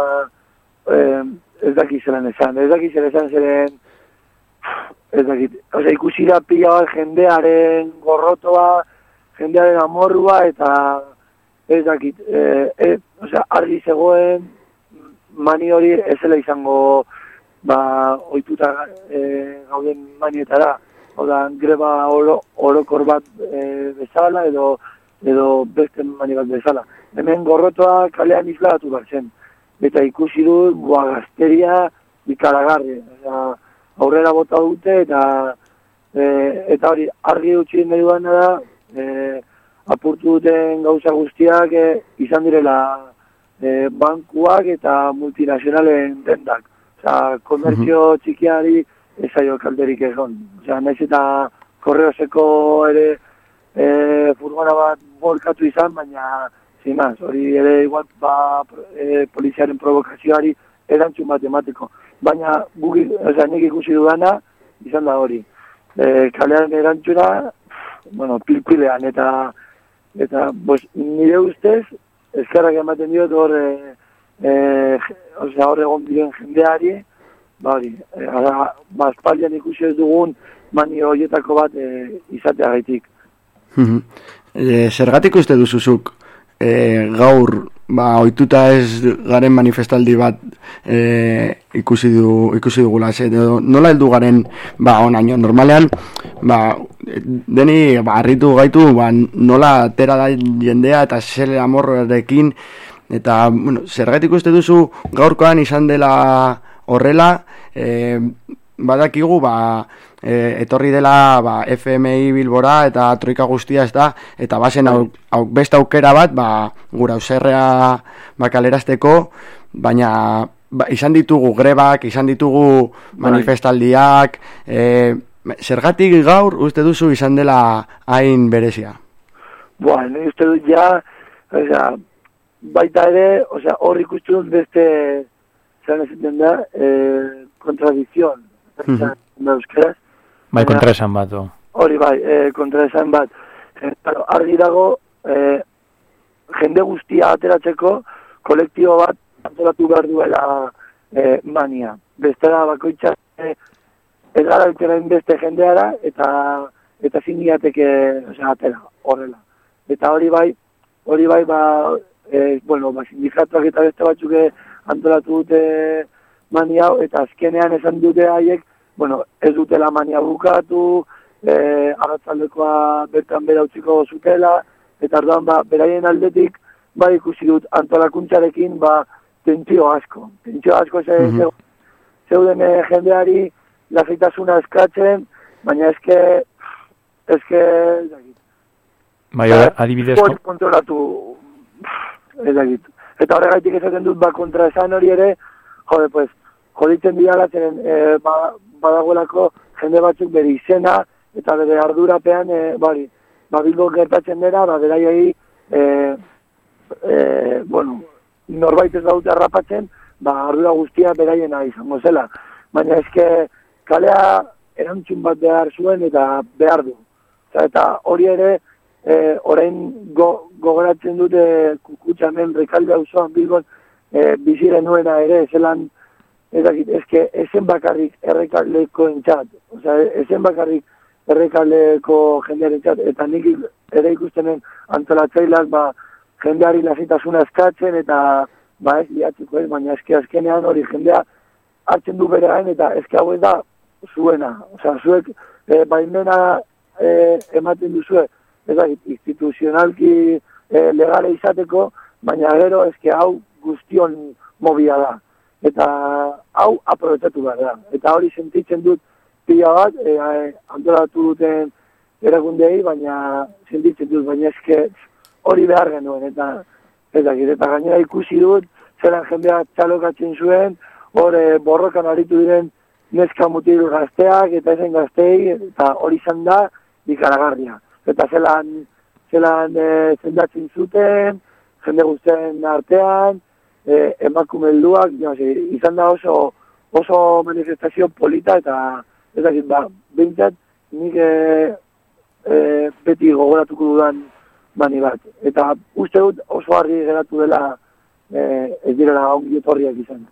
eh, ez daki zelan esan, ez daki zelan esan zeren, ez daki, ose, ikusi da pila bat jendearen gorrotoa, jendearen amorrua, eta ez daki, eh, eh, ose, argi zegoen, mani hori ez zela izango, ba, oituta eh, gauden manietara, oda, greba oro, orokor bat eh, bezala, edo, edo beste mani bat bezala. Hemen gorrotoa kalean izlatu bat zen eta ikusi du boa gazteria ikaragarri. aurrera bota dute eta e, eta hori argi utzi nahi da e, apurtu duten gauza guztiak e, izan direla e, bankuak eta multinazionalen dendak. Osa, komertzio mhm. txikiari ez aio kalderik egon. Osa, nahiz eta korreoseko ere e, furgona bat borkatu izan, baina Zimaz, hori ere igual ba, e, poliziaren provokazioari erantzun bat emateko. Baina gugi, oza, nik ikusi dudana, izan da hori. E, kalean erantzuna, bueno, pilpilean, eta, eta bos, nire ustez, eskerrak ematen diot hor, e, e, oza, hor egon diren jendeari, ba hori, e, ara, ba, espalian ikusi ez dugun, mani horietako bat e, izatea gaitik. e, zergatik uste duzuzuk e, gaur ba ohituta ez garen manifestaldi bat e, ikusi du ikusi dugula ze nola heldu garen ba onaino normalean ba deni ba harritu gaitu ba nola atera da jendea eta zer amorrekin eta bueno zergatik uste duzu gaurkoan izan dela horrela e, badakigu ba e, etorri dela ba, FMI bilbora eta troika guztia ez da, eta bazen au, au, beste aukera bat, ba, gura userrea bakalerazteko, baina ba, izan ditugu grebak, izan ditugu bai. manifestaldiak, e, zergatik gaur uste duzu izan dela hain berezia? Boa, ni uste dut ja, oza, baita ere, oza, hor ikustu dut beste, zan ez da, eh, kontradizion, mm -hmm. Bai, kontra esan bat, Hori bai, e, kontra esan bat. E, argi dago, e, jende guztia ateratzeko, kolektibo bat antolatu behar duela e, mania. Bestera bakoitza, e, ez gara beste jendeara, eta eta ziniateke, osea, atera, horrela. Eta hori bai, hori bai, ba, e, bueno, ba, sindikatuak eta beste batzuk antolatu dute mania, eta azkenean esan dute haiek, bueno, ez dutela mania bukatu, e, arratzaldekoa bertan bera utziko zutela, eta arduan, ba, beraien aldetik, ba, ikusi dut antolakuntzarekin, ba, tentzio asko. Tentzio asko ze, mm -hmm. zeuden eh, jendeari lafitasuna eskatzen, baina eske, eske, Bai, adibidez... kontrolatu, ez Eta horregaitik esaten dut, ba, kontra esan hori ere, jode, pues, joditzen dira e, ba, badagoelako jende batzuk bere izena eta bere ardurapean e, bari, ba, bilbo gertatzen dira, ba, beraiei e, e, bueno, norbait ez daute harrapatzen, ba, ardura guztia beraiena izango zela. Baina eske kalea erantzun bat behar zuen eta behar du. Eta hori ere, e, orain go, gogoratzen dute kukutxamen rekalde hau zoan bilbon e, biziren nuena ere, zelan ezakit, ezke, ezen bakarrik errekaldeko entzat, oza, ezen bakarrik errekaldeko jendearen entzat, eta nik ere ikustenen antolatzaileak, ba, jendeari lasitasuna eskatzen, eta, ba, ez liatzeko ez, baina eske azkenean hori jendea hartzen du bere eta ezke hau ez da zuena. Osea, zuek e, baimena e, ematen duzue, ez da, instituzionalki e, legale izateko, baina gero ezke hau guztion mobia da. Eta hau aprobetatu behar da. Eta hori sentitzen dut pila bat, e, antolatu duten erakundei, baina sentitzen dut, baina eske hori behar genuen. Eta, eta, eta gainera ikusi dut, zelan jendea txalokatzen zuen, hor e, borrokan aritu diren neska mutilu gazteak, eta ezen gaztei, eta hori izan da, ikaragarria. Eta zelan, zelan e, zendatzen zuten, jende guztien artean, e, emakume helduak, izan da oso, oso manifestazio polita, eta ez dakit, ba, bintzat, nik e, e, beti gogoratuko dudan mani bat. Eta uste dut oso harri geratu dela e, ez direla ongi etorriak izan.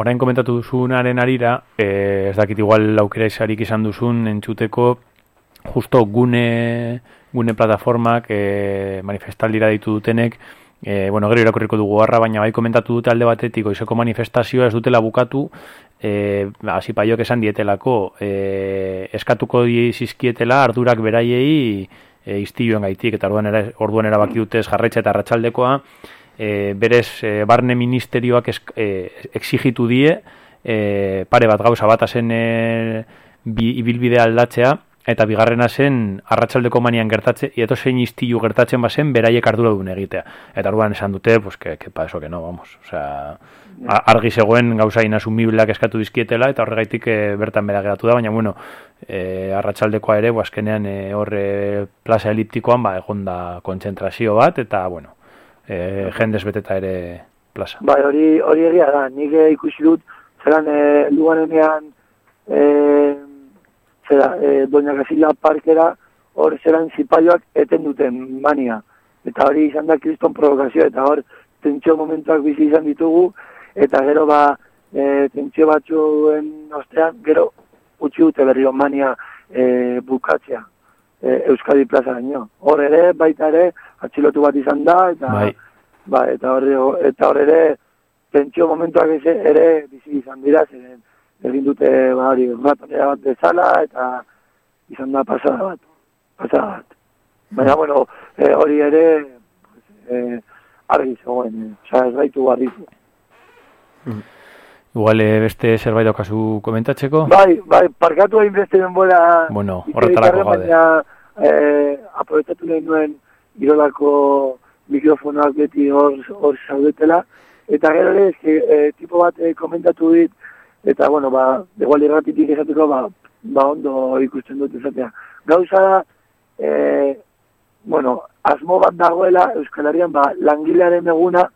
Orain komentatu duzunaren arira, e, ez dakit igual aukera esarik izan duzun entzuteko justo gune, gune plataformak e, manifestaldira ditu dutenek, e, bueno, gero irakurriko dugu harra, baina bai komentatu dute alde batetik, oizeko manifestazioa ez dutela bukatu, e, hasi paiok esan dietelako, e, eskatuko zizkietela ardurak beraiei e, iztiluen gaitik, eta orduan, era, orduan erabaki dutez jarretxe eta ratxaldekoa, e, berez e, barne ministerioak esk, e, exigitu die, e, pare bat gauza bat azen e, bi, ibilbidea aldatzea, eta bigarrena zen arratsaldeko manian gertatze eto zein istilu gertatzen bazen beraiek ardura duen egitea. Eta orduan esan dute pues que que pa eso que no vamos o sea argi zegoen gauza inasumiblak eskatu dizkietela eta horregaitik e, bertan bera geratu da baina bueno e, arratsaldekoa ere azkenean e, horre plaza eliptikoan ba egonda kontzentrazio bat eta bueno e, jendes beteta ere plaza. Bai hori hori egia da. Nik ikusi dut zelan e, lugarenean eh zera, e, Doña Gasila Parkera hor zeran zipaioak eten duten mania. Eta hori izan da kriston provokazio, eta hor tentsio momentuak bizi izan ditugu, eta gero ba, e, tentsio batzuen ostean, gero utzi dute berri mania e, bukatzea. E, Euskadi plaza gaino. Hor ere, baita ere, atxilotu bat izan da, eta, bai. ba, eta hor eta hor ere, tentsio momentuak ere bizi izan dira, zeren, egin dute ba hori ratonera bat bezala eta izan da pasada bat pasada bat baina bueno e, hori ere e, argi zegoen e, oza ez gaitu argitu mm. Igual eh, beste zerbait daukazu komentatzeko? Bai, bai, parkatu hain beste denbora Bueno, horretarako gade Baina, eh, aprobetatu nahi nuen irolako mikrofonoak beti hor, hor zaudetela Eta gero ere, eh, tipo bat eh, komentatu dit eta bueno, ba, igual irratitik esateko, ba, ba ondo ikusten dut esatea. Gauza da, e, bueno, asmo bat dagoela Euskal Herrian, ba, langilearen eguna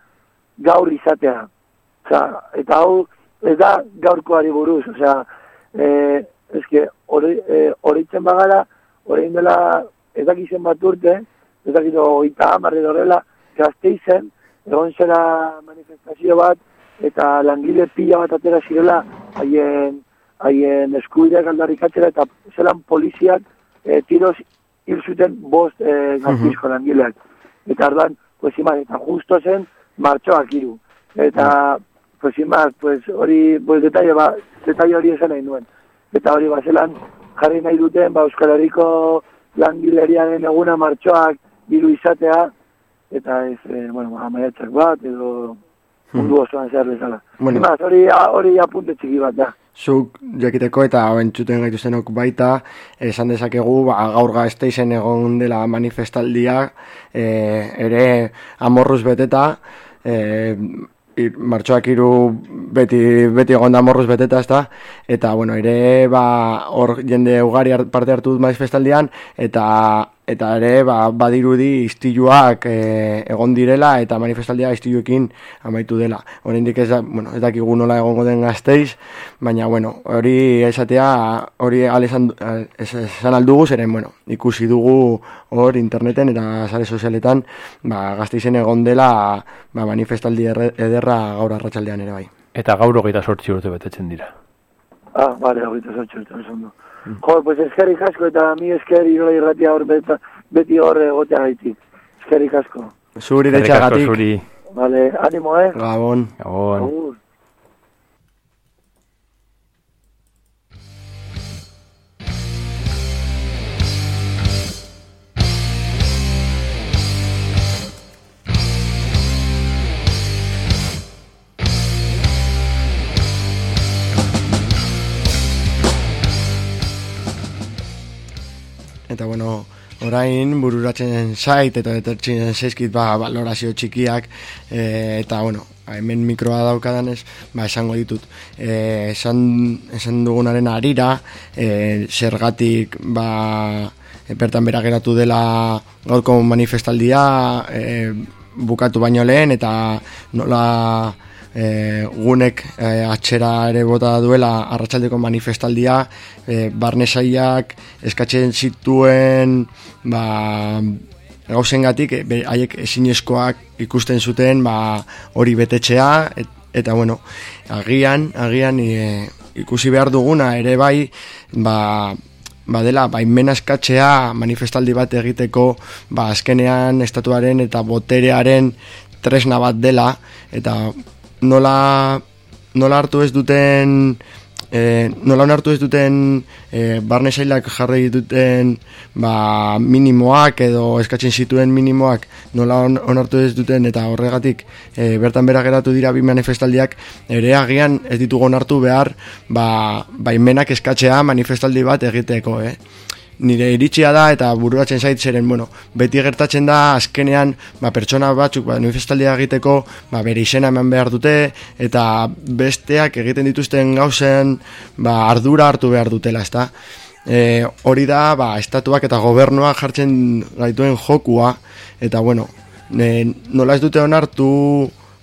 gaur izatea. Osa, eta hau, ez da gaurkoari buruz, osea, e, eske, horitzen e, bagara, hori indela, ez dakizen bat urte, ez dakizu, oita amarri dorrela, gazteizen, egon zera manifestazio bat, eta langile pila bat atera zirela haien haien eskubideak aldarrikatzera eta zelan poliziak e, tiroz hil zuten bost e, gaztizko langileak. Eta arduan, pues iman, eta justo zen martxoak iru. Eta, pues iman, pues hori, pues detalle, ba, detalle hori esan nahi nuen. Eta hori, ba, zelan jarri nahi duten, ba, Euskal Herriko langileriaren eguna martxoak hiru izatea, eta ez, e, bueno, amaiatzak bat, edo mundu osoan zehar bezala. Bueno. Imaz, hori, hori apunte txiki bat da. Zuk jakiteko eta entzuten gaitu zenok baita, esan dezakegu ba, gaur gazteizen egon dela manifestaldia, e, ere amorruz beteta, e, martxoak iru beti, beti egon da morruz beteta ez da, eta bueno, ere ba, hor jende ugari parte hartu dut manifestaldian, eta eta ere ba, badirudi istiluak e, egon direla eta manifestaldia istiluekin amaitu dela. Oraindik ez da, bueno, ez dakigu nola egongo den gazteiz, baina bueno, hori esatea hori alesan esan aldugu zeren, bueno, ikusi dugu hor interneten eta sare sozialetan ba, gazteizen egon dela ba, manifestaldi ederra gaur arratsaldean ere bai. Eta gaur hogeita sortzi urte betetzen dira. Ah, bale, hogeita sortzi urte, oso Jo, pues eskerrik asko eta mi esker iroi irratia hor beta, beti hor egotea gaitik. Eskerrik asko. Zuri de txagatik. Vale, animo, eh? Gabon. Gabon. Gabon. Eta bueno, orain bururatzen zait eta etertzen zaizkit ba, valorazio txikiak e, eta bueno, hemen mikroa daukadan ez, ba, esango ditut. E, esan, esan dugunaren arira e, zergatik ba, bertan bera geratu dela gaurko manifestaldia e, bukatu baino lehen eta nola e, gunek e, atxera ere bota duela arratsaldeko manifestaldia e, barnesaiak eskatzen zituen ba, gauzen gatik e, haiek ezinezkoak ikusten zuten ba, hori betetxea eta bueno, agian, agian e, ikusi behar duguna ere bai ba, badela baimena eskatzea manifestaldi bat egiteko ba azkenean estatuaren eta boterearen tresna bat dela eta nola, nola hartu ez duten e, nola onartu ez duten e, barne sailak jarri duten ba, minimoak edo eskatzen zituen minimoak nola onartu ez duten eta horregatik e, bertan bera geratu dira bi manifestaldiak ere agian ez ditugu onartu behar ba, baimenak eskatzea manifestaldi bat egiteko eh? Nire iritsia da eta buruatzen zait zeren, bueno, beti gertatzen da azkenean ba, pertsona batzuk ba, manifestaldia egiteko ba, bere izena eman behar dute eta besteak egiten dituzten gauzen ba, ardura hartu behar dutela, ezta? E, hori da, ba, estatuak eta gobernua jartzen gaituen jokua eta, bueno, e, nola ez dute onartu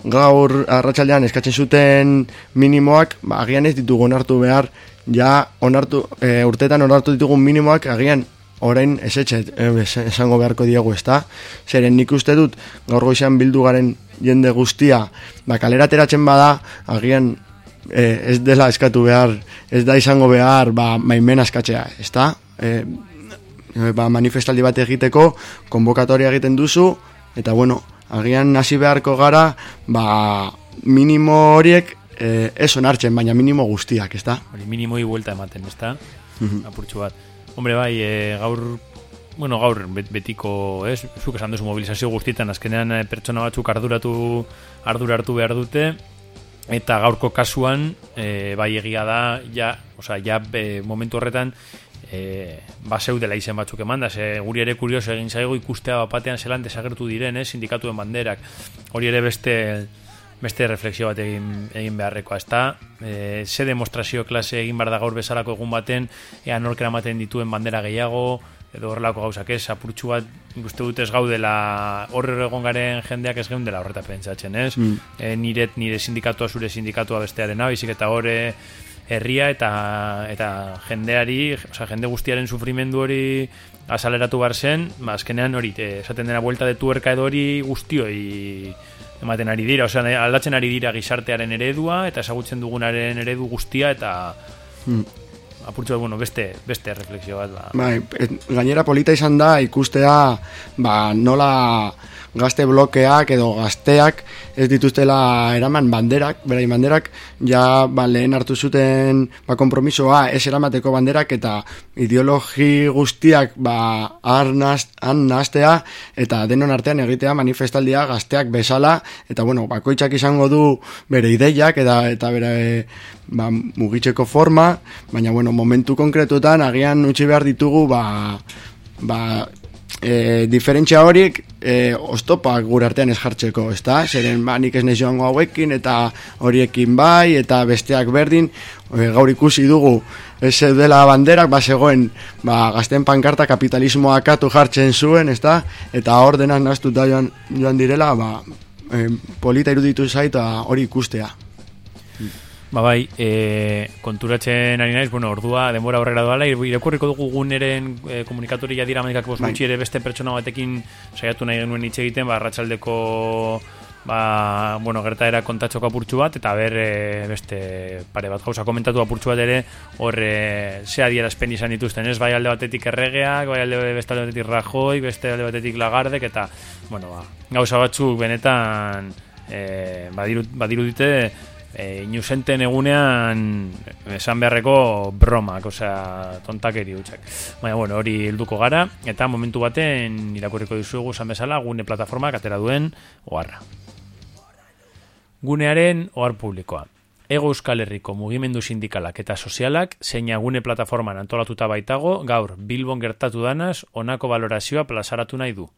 gaur arratsaldean eskatzen zuten minimoak, ba, agian ez ditugu onartu behar ja onartu, e, urtetan onartu ditugun minimoak agian orain esetxe e, esango beharko diegu ezta? Zeren nik uste dut gaur goizan bildu garen jende guztia ba, kalera teratzen bada agian e, ez dela eskatu behar ez da izango behar ba, maimen askatzea ezta? E, e, ba, manifestaldi bat egiteko konbokatoria egiten duzu eta bueno agian hasi beharko gara ba, minimo horiek eh, ez onartzen, baina minimo guztiak, ez da? Hori, minimo hi buelta ematen, ez da? Apurtxu bat. Hombre, bai, e, gaur, bueno, gaur betiko, ez? Zuk esan duzu mobilizazio guztietan, azkenean e, pertsona batzuk arduratu, ardurartu behar dute, eta gaurko kasuan, e, bai egia da, ja, oza, ja, be, momentu horretan, e, baseu dela izen batzuk eman da, ze guri ere kurioso egin zaigu ikustea batean zelan desagertu diren, eh, sindikatuen banderak. Hori ere beste beste refleksio bat egin, egin beharrekoa, ezta? E, ze demostrazio klase egin behar da gaur bezalako egun baten, ea norkera ematen dituen bandera gehiago, edo horrelako gauzak ez, apurtxu bat, guzti dut ez gaudela, horre egon garen jendeak ez geundela horreta pentsatzen, ez? Mm. E, nire, nire sindikatua, zure sindikatua bestearen bizik eta horre herria eta eta jendeari, oza, jende guztiaren sufrimendu hori azaleratu bar zen, ba, azkenean hori, esaten dena vuelta de tuerka edo hori guztioi ematen ari dira, osea, aldatzen ari dira gizartearen eredua eta ezagutzen dugunaren eredu guztia eta hmm. apurtxo, bueno, beste, beste refleksio bat. Ba. Bai, gainera polita izan da ikustea ba, nola gazte blokeak edo gazteak ez dituztela eraman banderak, berai banderak, ja ba, lehen hartu zuten ba, kompromisoa ez eramateko banderak eta ideologi guztiak ba, han naztea eta denon artean egitea manifestaldia gazteak bezala eta bueno, bakoitzak izango du bere ideiak eta eta bere ba, mugitzeko forma, baina bueno, momentu konkretutan agian utzi behar ditugu ba, ba, e, diferentzia horiek e, oztopak gure artean ez jartzeko, ez da? Zeren ba, nik ez joango hauekin eta horiekin bai eta besteak berdin e, gaur ikusi dugu ez dela banderak, ba zegoen ba, gazten pankarta kapitalismoa katu jartzen zuen, ez da? Eta hor denak naztuta joan, joan direla ba, e, polita iruditu zaita hori ikustea. Ba bai, e, konturatzen ari naiz, bueno, ordua denbora horrela doala, irakurriko dugu guneren e, komunikatori ja dira medikak bai. ere beste pertsona batekin saiatu nahi genuen hitz egiten, ba, ratxaldeko ba, bueno, gertaera kontatxoko apurtxu bat, eta ber e, beste pare bat gauza komentatu apurtxu bat ere, hor e, ze adierazpen izan dituzten, ez? Bai alde batetik erregeak, bai alde beste alde batetik rajoi, beste alde batetik lagardek, eta, bueno, ba, gauza batzuk benetan, e, badiru, badiru dite, e, inusenten egunean esan beharreko bromak, osea, tontakeri dutxak. Baina, bueno, hori helduko gara, eta momentu baten irakurriko dizuegu esan bezala, gune plataforma atera duen oharra. Gunearen ohar publikoa. Ego Euskal Herriko mugimendu sindikalak eta sozialak zein agune plataforman antolatuta baitago gaur Bilbon gertatu danaz onako valorazioa plazaratu nahi du.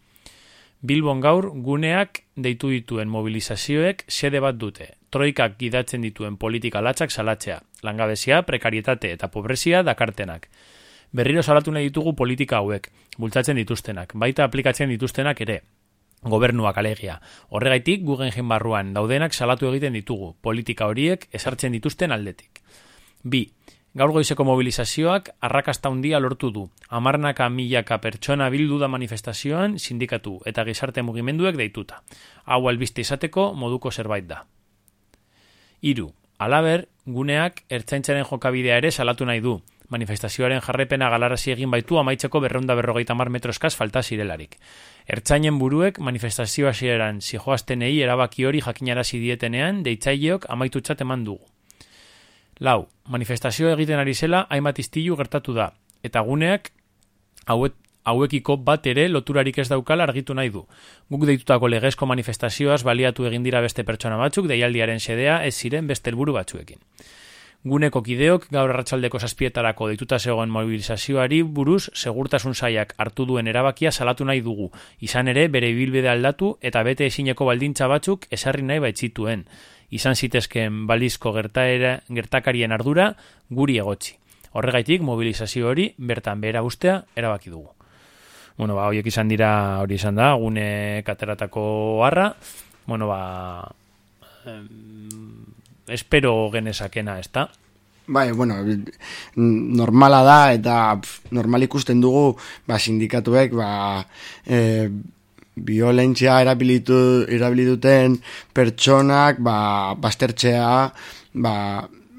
Bilbon gaur guneak deitu dituen mobilizazioek sede bat dute. Troikak gidatzen dituen politika latxak salatzea, langabezia, prekarietate eta pobrezia dakartenak. Berriro salatu nahi ditugu politika hauek, bultzatzen dituztenak, baita aplikatzen dituztenak ere, gobernuak alegia. Horregaitik, Guggenheim barruan daudenak salatu egiten ditugu, politika horiek esartzen dituzten aldetik. Bi, gaur goizeko mobilizazioak arrakasta handia lortu du. Amarnaka milaka pertsona bildu da manifestazioan sindikatu eta gizarte mugimenduek deituta. Hau albiste izateko moduko zerbait da. Iru, alaber, guneak ertzaintzaren jokabidea ere salatu nahi du. Manifestazioaren jarrepena galarazi egin baitu amaitzeko berreunda berrogeita mar metroskaz falta zirelarik. Ertzainen buruek manifestazioa zireran zijoaztenei erabaki hori jakinarazi dietenean deitzaileok amaitutxat eman dugu. Lau, manifestazio egiten ari zela hainbat iztilu gertatu da, eta guneak hauet, hauekiko bat ere loturarik ez daukala argitu nahi du. Guk deitutako legezko manifestazioaz baliatu egin dira beste pertsona batzuk, deialdiaren sedea ez ziren beste helburu batzuekin. Guneko kideok gaur arratsaldeko zazpietarako deituta zegoen mobilizazioari buruz segurtasun saiak hartu duen erabakia salatu nahi dugu. Izan ere bere ibilbide aldatu eta bete esineko baldintza batzuk esarri nahi baitzituen. Izan zitezken balizko gertaera, gertakarien ardura guri egotzi. Horregaitik mobilizazio hori bertan behera ustea erabaki dugu. Bueno, ba, horiek izan dira hori izan da, gune kateratako harra. Bueno, ba, espero genezakena, ez da? Bai, bueno, normala da eta normal ikusten dugu ba, sindikatuek ba, e, violentzia erabilitu, erabilituten pertsonak ba, bastertzea ba,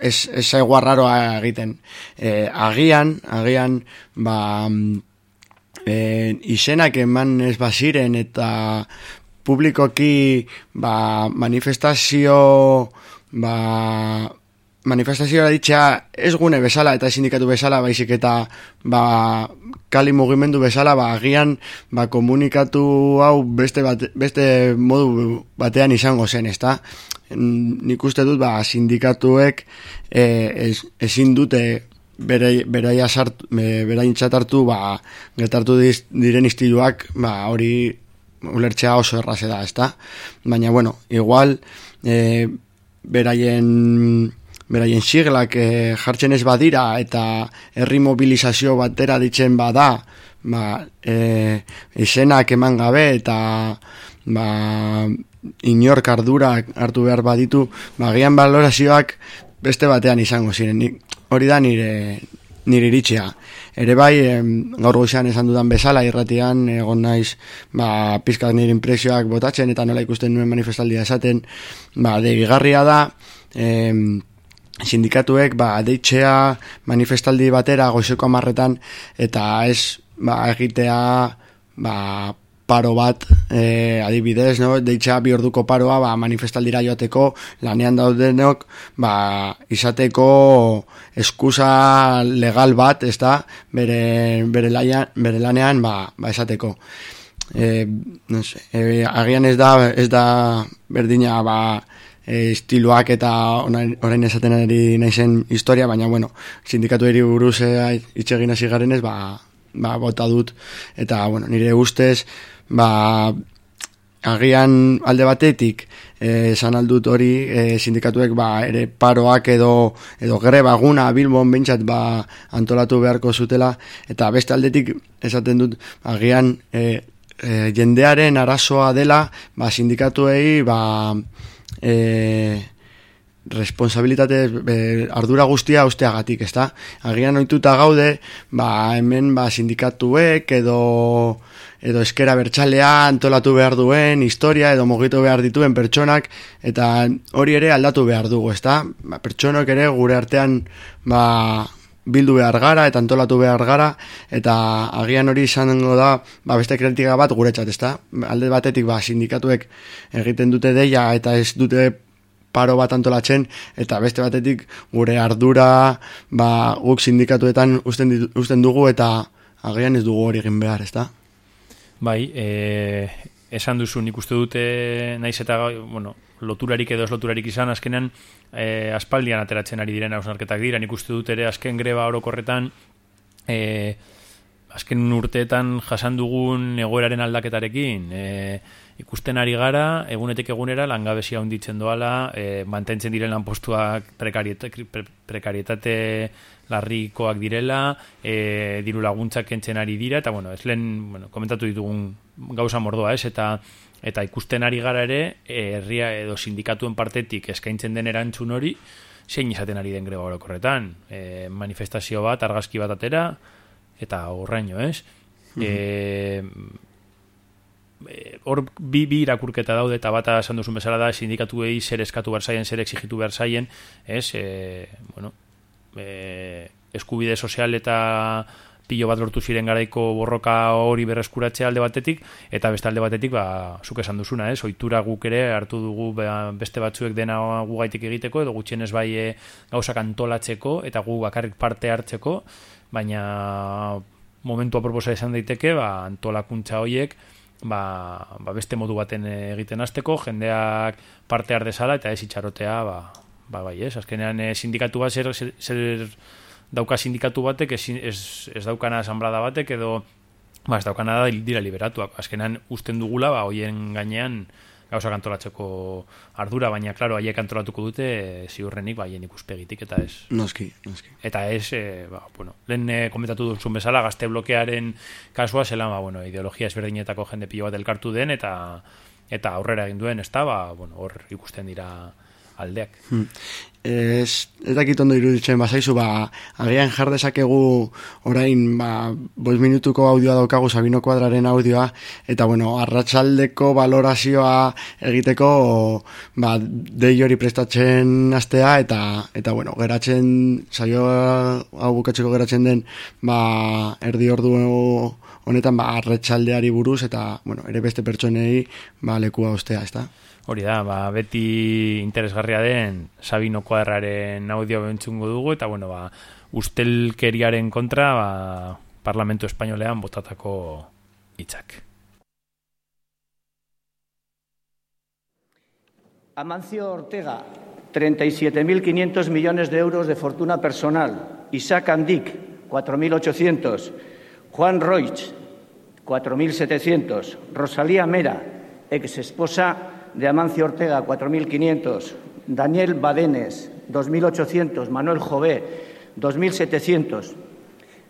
ez, ez egiten. E, agian, agian ba, e, izenak eman ez baziren eta publikoki ba, manifestazio ba, manifestazioa ditxea ez gune bezala eta sindikatu bezala, baizik eta ba, kali mugimendu bezala, ba, agian ba, komunikatu hau beste, bat, beste modu batean izango zen, ezta? Nik uste dut, ba, sindikatuek e, ezin dute beraia sartu, berain txatartu, ba, getartu diren istiluak, ba, hori ulertzea oso erraze da, ezta? Baina, bueno, igual, e, beraien beraien siglak e, jartzen ez badira eta herri mobilizazio batera ditzen bada ba, e, izenak eman gabe eta ba, inork ardura hartu behar baditu ba, gian balorazioak beste batean izango ziren hori da nire nire iritzea. Ere bai, gaur goizan esan dudan bezala, irratian, egon naiz, ba, pizkat nire impresioak botatzen, eta nola ikusten nuen manifestaldia esaten, ba, degigarria da, em, sindikatuek, ba, deitxea manifestaldi batera goizeko amarretan, eta ez, ba, egitea, ba, paro bat e, adibidez, no? deitxa bi orduko paroa ba, manifestaldira joateko lanean daudenok ba, izateko eskusa legal bat ez da bere, bere, bere lanean ba, ba esateko. E, no sé, e, agian ez da ez da berdina ba, e, estiloak eta orain esaten ari naizen historia, baina bueno, sindikatu eri buruz e, itxegin hasi garen ez ba, ba, bota dut. Eta bueno, nire ustez ba, agian alde batetik eh, esan aldut hori e, sindikatuek ba, ere paroak edo edo greba guna bilbon bintzat ba, antolatu beharko zutela eta beste aldetik esaten dut agian e, jendearen arazoa dela ba, sindikatuei ba, e, responsabilitate ardura guztia usteagatik, ezta? Agian ohituta gaude, ba, hemen ba, sindikatuek edo edo eskera bertxalea antolatu behar duen historia edo mugitu behar dituen pertsonak eta hori ere aldatu behar dugu, ezta? Ba, pertsonok ere gure artean ba, bildu behar gara eta antolatu behar gara eta agian hori izango da ba, beste kritika bat guretzat, ezta? Alde batetik ba, sindikatuek egiten dute deia eta ez dute paro bat antolatzen eta beste batetik gure ardura ba, guk sindikatuetan usten, usten dugu eta agian ez dugu hori egin behar, ezta? Bai, e, esan duzu nik uste dute naiz eta bueno, loturarik edo ez loturarik izan, azkenean e, aspaldian ateratzen ari diren hausnarketak dira, nik uste dut ere azken greba orokorretan e, azken urteetan jasan dugun egoeraren aldaketarekin e, ikusten ari gara, egunetik egunera langabezia hunditzen doala, e, mantentzen diren lanpostuak prekarietate, pre, prekarietate larrikoak direla, e, diru laguntzak kentzen ari dira, eta bueno, ez lehen, bueno, komentatu ditugun gauza mordoa ez, eta eta ikusten ari gara ere, herria edo sindikatuen partetik eskaintzen den erantzun hori, zein izaten ari den greba orokorretan. E, manifestazio bat, argazki bat atera, eta horreino, ez? Mm hor bi, bi irakurketa daude eta bata esan duzun bezala da sindikatuei zer eskatu behar zaien, zer exigitu behar zaien, ez, e, bueno, e, eskubide sozial eta pilo bat lortu ziren garaiko borroka hori berreskuratzea alde batetik, eta beste alde batetik, ba, zuk esan duzuna, ez? Oitura guk ere hartu dugu ba, beste batzuek dena gu gaitik egiteko, edo gutxienez bai e, gauzak antolatzeko, eta gu bakarrik parte hartzeko, baina momentu aproposa izan daiteke, ba, antolakuntza horiek, ba, ba beste modu baten egiten hasteko jendeak parte har dezala eta ez itxarotea, ba, ba bai, ez? Azkenean e, sindikatu bat zer, zer dauka sindikatu batek, ez, ez, ez daukana asamblada batek, edo ba, ez daukana da dira liberatuak. Azkenan usten dugula, ba, hoien gainean gauza kantolatzeko ardura, baina, klaro, haiek antolatuko dute ziurrenik, ba, hien ikuspegitik, eta ez... Noski, noski. Eta ez, e, ba, bueno, lehen e, komentatu duzun bezala, gazte blokearen kasua, zela, ba, bueno, ideologia ezberdinetako jende pilo bat elkartu den, eta eta aurrera egin duen, ez da, ba, bueno, hor ikusten dira aldeak. Hmm. Ez, ez dakit ondo iruditzen bazaizu, ba, agian jar dezakegu orain, ba, boiz minutuko audioa daukagu Sabino Kuadraren audioa, eta bueno, arratsaldeko valorazioa egiteko, ba, dei hori prestatzen astea, eta, eta bueno, geratzen, saio hau bukatzeko geratzen den, ba, erdi ordu honetan, ba, arratsaldeari buruz, eta, bueno, ere beste pertsonei, ba, lekua ostea, ez da? Hori da, ba, beti interesgarria den Sabino Kuadraren audio bentzungo dugu, eta bueno, ba, ustelkeriaren kontra ba, Parlamento Espainolean botatako hitzak. Amancio Ortega, 37.500 millones de euros de fortuna personal. Isaac Andic, 4.800. Juan Roig, 4.700. Rosalía Mera, ex esposa de Amancio Ortega, 4.500, Daniel Badenes, 2.800, Manuel Jové, 2.700.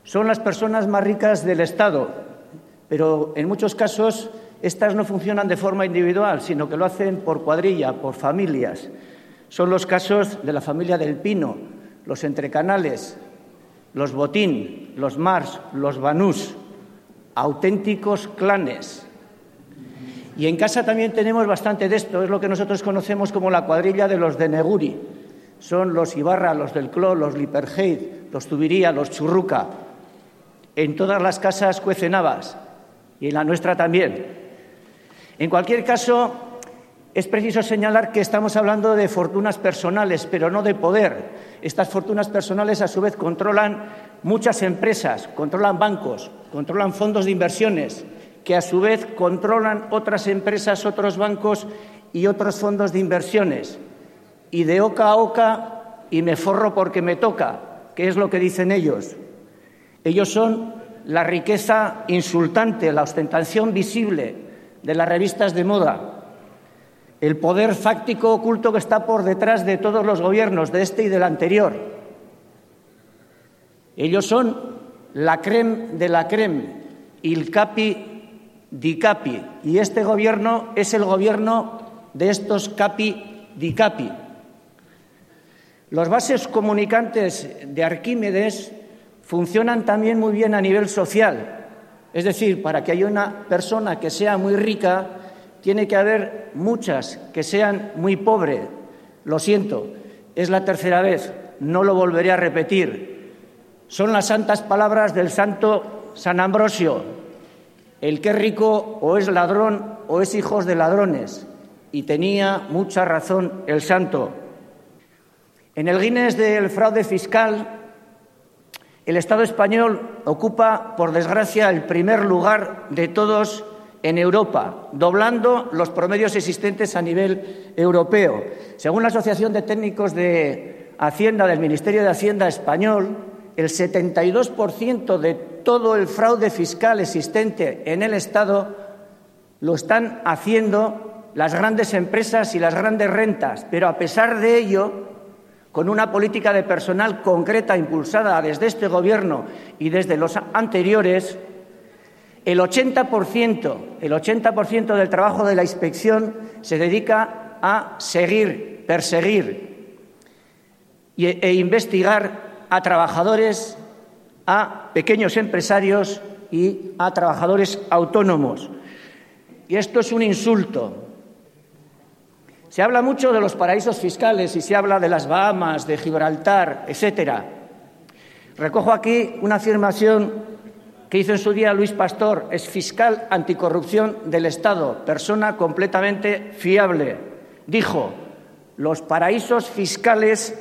Son las personas más ricas del Estado, pero en muchos casos estas no funcionan de forma individual, sino que lo hacen por cuadrilla, por familias. Son los casos de la familia del Pino, los Entrecanales, los Botín, los Mars, los Banús, auténticos clanes y en casa también tenemos bastante de esto, es lo que nosotros conocemos como la cuadrilla de los de Neguri. Son los Ibarra, los del Cló, los Liperheid, los Tubiría, los Churruca. En todas las casas cuecen habas y en la nuestra también. En cualquier caso, es preciso señalar que estamos hablando de fortunas personales, pero no de poder. Estas fortunas personales, a su vez, controlan muchas empresas, controlan bancos, controlan fondos de inversiones, que a su vez controlan otras empresas, otros bancos y otros fondos de inversiones. Y de oca a oca, y me forro porque me toca, que es lo que dicen ellos. Ellos son la riqueza insultante, la ostentación visible de las revistas de moda, el poder fáctico oculto que está por detrás de todos los gobiernos, de este y del anterior. Ellos son la creme de la creme, il capi di capi y este gobierno es el gobierno de estos capi di capi. Los bases comunicantes de Arquímedes funcionan también muy bien a nivel social. Es decir, para que haya una persona que sea muy rica, tiene que haber muchas que sean muy pobres. Lo siento, es la tercera vez, no lo volveré a repetir. Son las santas palabras del santo San Ambrosio, el que es rico o es ladrón o es hijo de ladrones. Y tenía mucha razón el santo. En el Guinness del fraude fiscal, el Estado español ocupa, por desgracia, el primer lugar de todos en Europa, doblando los promedios existentes a nivel europeo. Según la Asociación de Técnicos de Hacienda del Ministerio de Hacienda español, el 72% de todo el fraude fiscal existente en el Estado lo están haciendo las grandes empresas y las grandes rentas, pero a pesar de ello, con una política de personal concreta impulsada desde este Gobierno y desde los anteriores, el 80%, el 80 del trabajo de la inspección se dedica a seguir, perseguir e investigar a trabajadores, a pequeños empresarios y a trabajadores autónomos. Y esto es un insulto. Se habla mucho de los paraísos fiscales y se habla de las Bahamas, de Gibraltar, etcétera. Recojo aquí una afirmación que hizo en su día Luis Pastor, es fiscal anticorrupción del Estado, persona completamente fiable. Dijo, los paraísos fiscales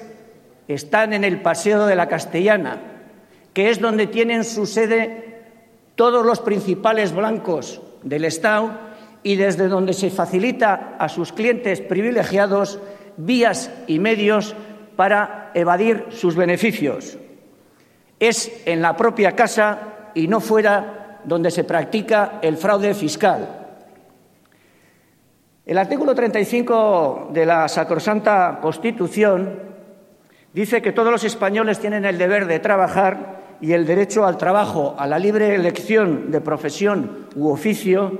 están en el Paseo de la Castellana, que es donde tienen su sede todos los principales blancos del Estado y desde donde se facilita a sus clientes privilegiados vías y medios para evadir sus beneficios. Es en la propia casa y no fuera donde se practica el fraude fiscal. El artículo 35 de la Sacrosanta Constitución dice que todos los españoles tienen el deber de trabajar y el derecho al trabajo, a la libre elección de profesión u oficio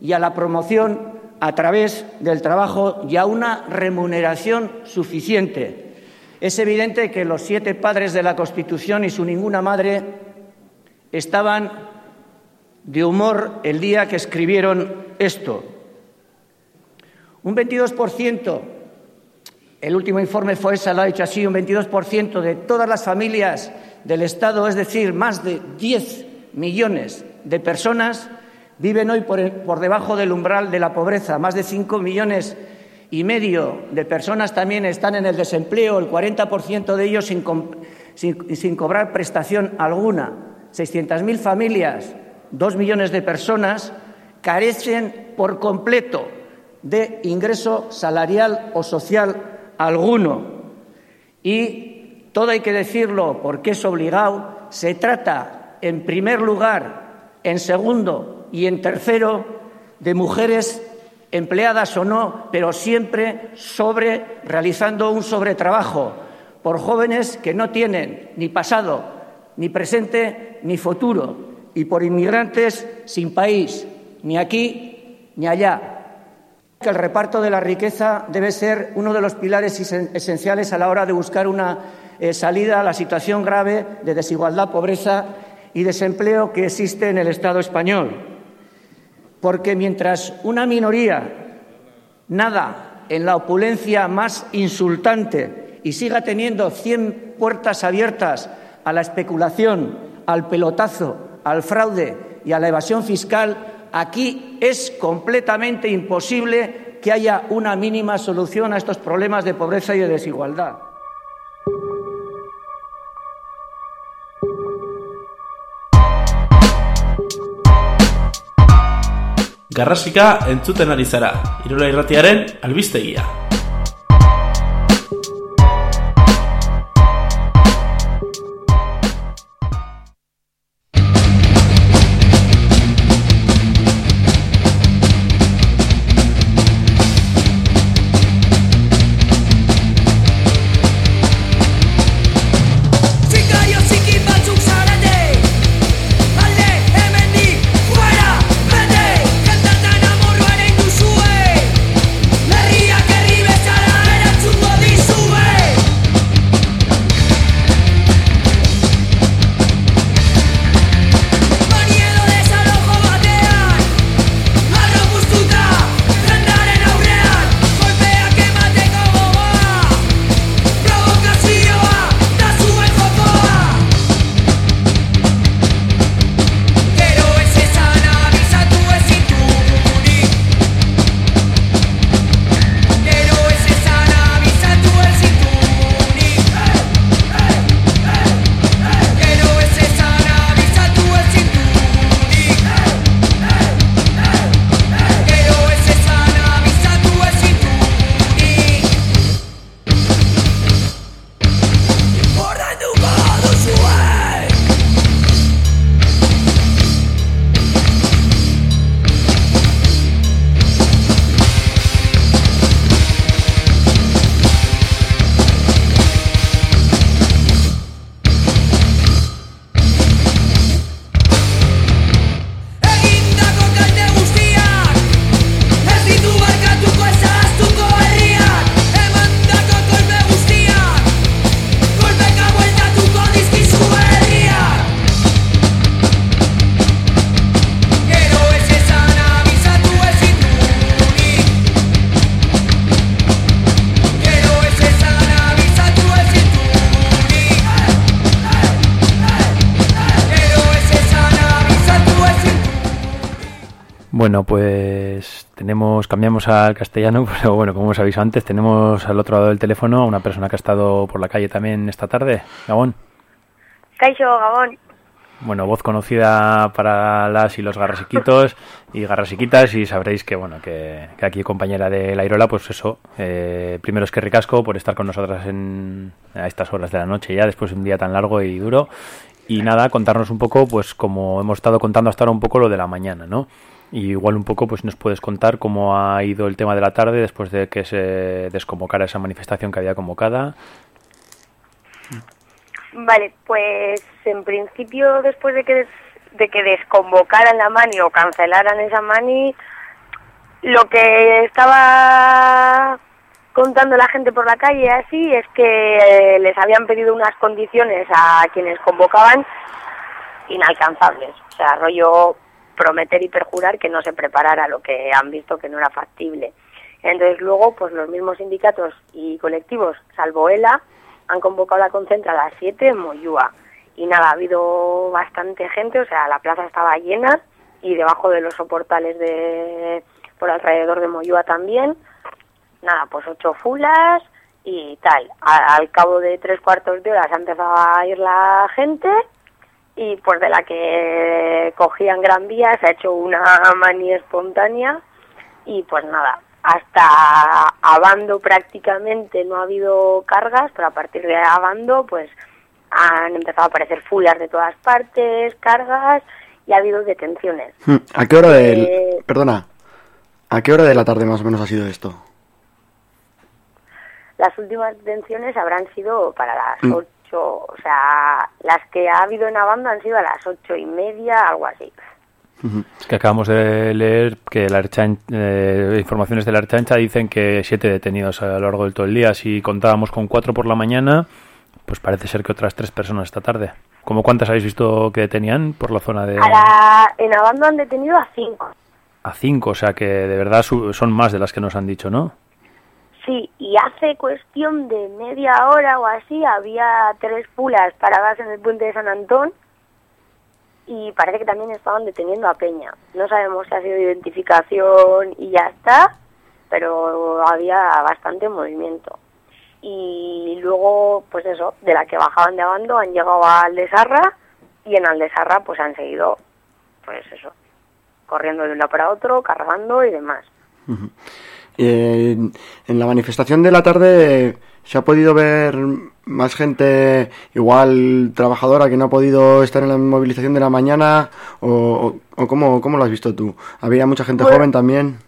y a la promoción a través del trabajo y a una remuneración suficiente. Es evidente que los siete padres de la Constitución y su ninguna madre estaban de humor el día que escribieron esto. Un 22%, el último informe FOESA lo ha dicho así, un 22% de todas las familias del Estado, es decir, más de 10 millones de personas, viven hoy por, debajo del umbral de la pobreza. Más de 5 millones y medio de personas también están en el desempleo, el 40% de ellos sin cobrar prestación alguna. 600.000 familias, dos millones de personas, carecen por completo de ingreso salarial o social alguno. Y todo hay que decirlo porque es obligado, se trata, en primer lugar, en segundo y en tercero, de mujeres empleadas o no, pero siempre sobre realizando un sobretrabajo por jóvenes que no tienen ni pasado ni presente ni futuro, y por inmigrantes sin país, ni aquí ni allá. Que el reparto de la riqueza debe ser uno de los pilares esenciales a la hora de buscar una eh, salida a la situación grave de desigualdad, pobreza y desempleo que existe en el Estado español. Porque mientras una minoría nada en la opulencia más insultante y siga teniendo cien puertas abiertas a la especulación, al pelotazo, al fraude y a la evasión fiscal, aquí es completamente imposible que haya una mínima solución a estos problemas de pobreza y de desigualdad. Garrasika entzuten ari zara, Irola Irratiaren albistegia. Cambiamos al castellano, pero bueno, como os aviso antes, tenemos al otro lado del teléfono a una persona que ha estado por la calle también esta tarde. Gabón. Caixo, Gabón. Bueno, voz conocida para las y los garrasiquitos y garrasiquitas y sabréis que, bueno, que, aquí compañera de la Irola, pues eso, eh, primero es que ricasco por estar con nosotras en, a estas horas de la noche ya, después de un día tan largo y duro. Y nada, contarnos un poco, pues como hemos estado contando hasta ahora un poco lo de la mañana, ¿no? Y igual un poco, pues nos puedes contar cómo ha ido el tema de la tarde después de que se desconvocara esa manifestación que había convocada. Vale, pues en principio después de que de que desconvocaran la mani o cancelaran esa mani, lo que estaba contando la gente por la calle así es que les habían pedido unas condiciones a quienes convocaban inalcanzables. O sea, rollo prometer y perjurar que no se preparara lo que han visto que no era factible. Entonces luego, pues los mismos sindicatos y colectivos, salvo ELA, han convocado la concentra a las 7 en Moyúa. Y nada, ha habido bastante gente, o sea, la plaza estaba llena y debajo de los soportales de por alrededor de Moyúa también. Nada, pues ocho fulas y tal. al cabo de tres cuartos de hora se ha empezado a ir la gente y pues de la que cogían Gran Vía se ha hecho una mani espontánea y pues nada, hasta Abando prácticamente no ha habido cargas, pero a partir de Abando pues han empezado a aparecer fulas de todas partes, cargas y ha habido detenciones. Hmm, ¿A qué hora del... Eh, perdona, ¿a qué hora de la tarde más o menos ha sido esto? Las últimas detenciones habrán sido para las o sea, las que ha habido en Abando han sido a las ocho y media, algo así. Es que acabamos de leer que la eh, informaciones de la Archancha dicen que siete detenidos a lo largo del todo el día. Si contábamos con cuatro por la mañana, pues parece ser que otras tres personas esta tarde. ¿Cómo cuántas habéis visto que detenían por la zona de...? En Abando han detenido a cinco. A cinco, o sea que de verdad son más de las que nos han dicho, ¿no? Sí, y hace cuestión de media hora o así había tres pulas paradas en el puente de San Antón y parece que también estaban deteniendo a Peña. No sabemos si ha sido identificación y ya está, pero había bastante movimiento. Y luego, pues eso, de la que bajaban de Abando han llegado a Aldesarra y en Aldesarra pues han seguido, pues eso, corriendo de un lado para otro, cargando y demás. En la manifestación de la tarde se ha podido ver más gente igual trabajadora que no ha podido estar en la movilización de la mañana o, o cómo, cómo, lo has visto tú? ¿Había mucha gente joven también?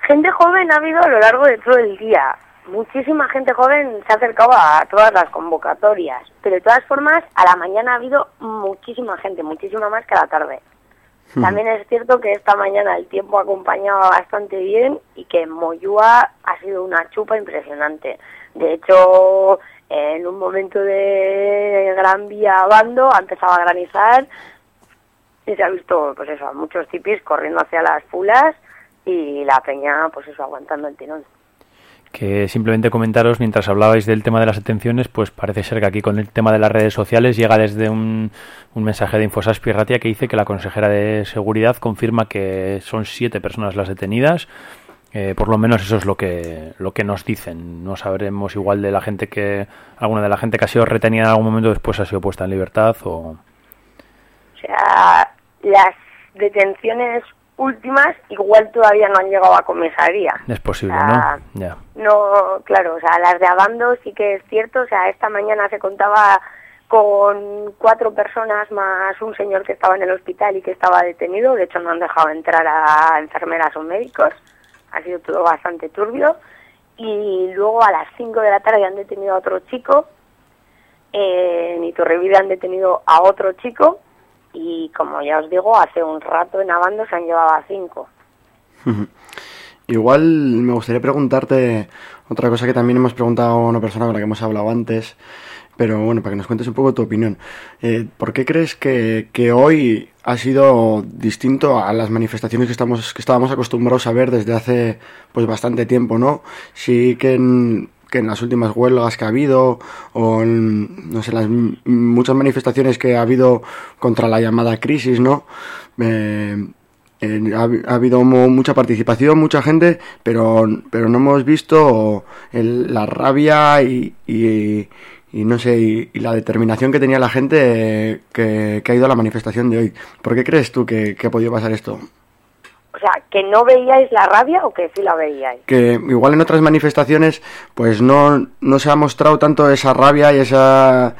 Gente joven ha habido a lo largo de todo el día. Muchísima gente joven se ha acercado a todas las convocatorias, pero de todas formas a la mañana ha habido muchísima gente, muchísima más que a la tarde. También es cierto que esta mañana el tiempo acompañaba bastante bien y que en Moyúa ha sido una chupa impresionante. De hecho, en un momento de Gran Vía Bando ha empezado a granizar y se ha visto, pues eso, muchos tipis corriendo hacia las fulas y la peña, pues eso, aguantando el tirón. Que simplemente comentaros, mientras hablabais del tema de las detenciones, pues parece ser que aquí con el tema de las redes sociales llega desde un, un mensaje de Infosas Ratia que dice que la consejera de Seguridad confirma que son siete personas las detenidas, eh, por lo menos eso es lo que lo que nos dicen. No sabremos igual de la gente que alguna de la gente que ha sido retenida en algún momento después ha sido puesta en libertad o. O sea, las detenciones últimas igual todavía no han llegado a comisaría. Es posible, ¿no? Ya. No, claro, o sea, las de Abando sí que es cierto, o sea, esta mañana se contaba con cuatro personas más un señor que estaba en el hospital y que estaba detenido, de hecho no han dejado entrar a enfermeras o médicos ha sido todo bastante turbio. Y luego a las 5 de la tarde han detenido a otro chico, en Iturribide han detenido a otro chico y como ya os digo, hace un rato en Abando se han llevado a cinco. Igual me gustaría preguntarte otra cosa que también hemos preguntado a una persona con la que hemos hablado antes, pero bueno, para que nos cuentes un poco tu opinión. Eh, ¿Por qué crees que, que, hoy ha sido distinto a las manifestaciones que estamos que estábamos acostumbrados a ver desde hace pues bastante tiempo, ¿no? Sí que en, que en las últimas huelgas que ha habido o en, no sé, las muchas manifestaciones que ha habido contra la llamada crisis, ¿no? Eh, ha, habido mucha participación, mucha gente, pero, pero no hemos visto la rabia y, no sé, y, la determinación que tenía la gente que, ha ido a la manifestación de hoy. ¿Por qué crees tú que, ha podido pasar esto? O sea, ¿que no veíais la rabia o que sí la veíais? Que igual en otras manifestaciones pues no, no se ha mostrado tanto esa rabia y esa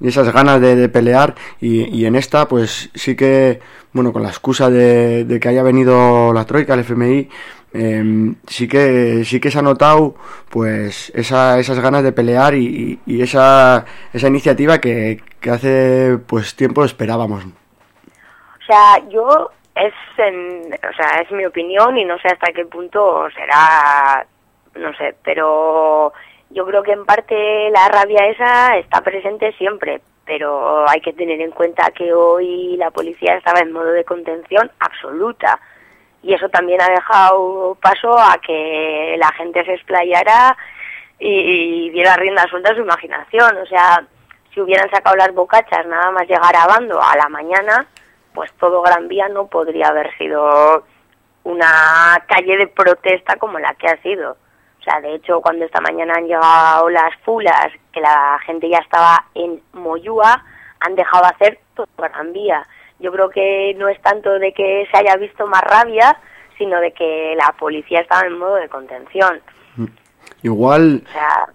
y esas ganas de, pelear y, y, en esta pues sí que bueno con la excusa de, que haya venido la troika el FMI em, sí que sí que se ha notado pues esa, esas ganas de pelear y, y esa, esa iniciativa que, que, hace pues tiempo esperábamos o sea yo es o sea es mi opinión y no sé hasta qué punto será no sé pero yo creo que en parte la rabia esa está presente siempre, pero hay que tener en cuenta que hoy la policía estaba en modo de contención absoluta y eso también ha dejado paso a que la gente se explayara y, diera rienda suelta a su imaginación. O sea, si hubieran sacado las bocachas nada más llegar a Bando a la mañana, pues todo Gran Vía no podría haber sido una calle de protesta como la que ha sido. O sea, de hecho, cuando esta mañana han llegado las fulas, que la gente ya estaba en Moyúa, han dejado hacer todo Gran Vía. Yo creo que no es tanto de que se haya visto más rabia, sino de que la policía estaba en modo de contención. Igual,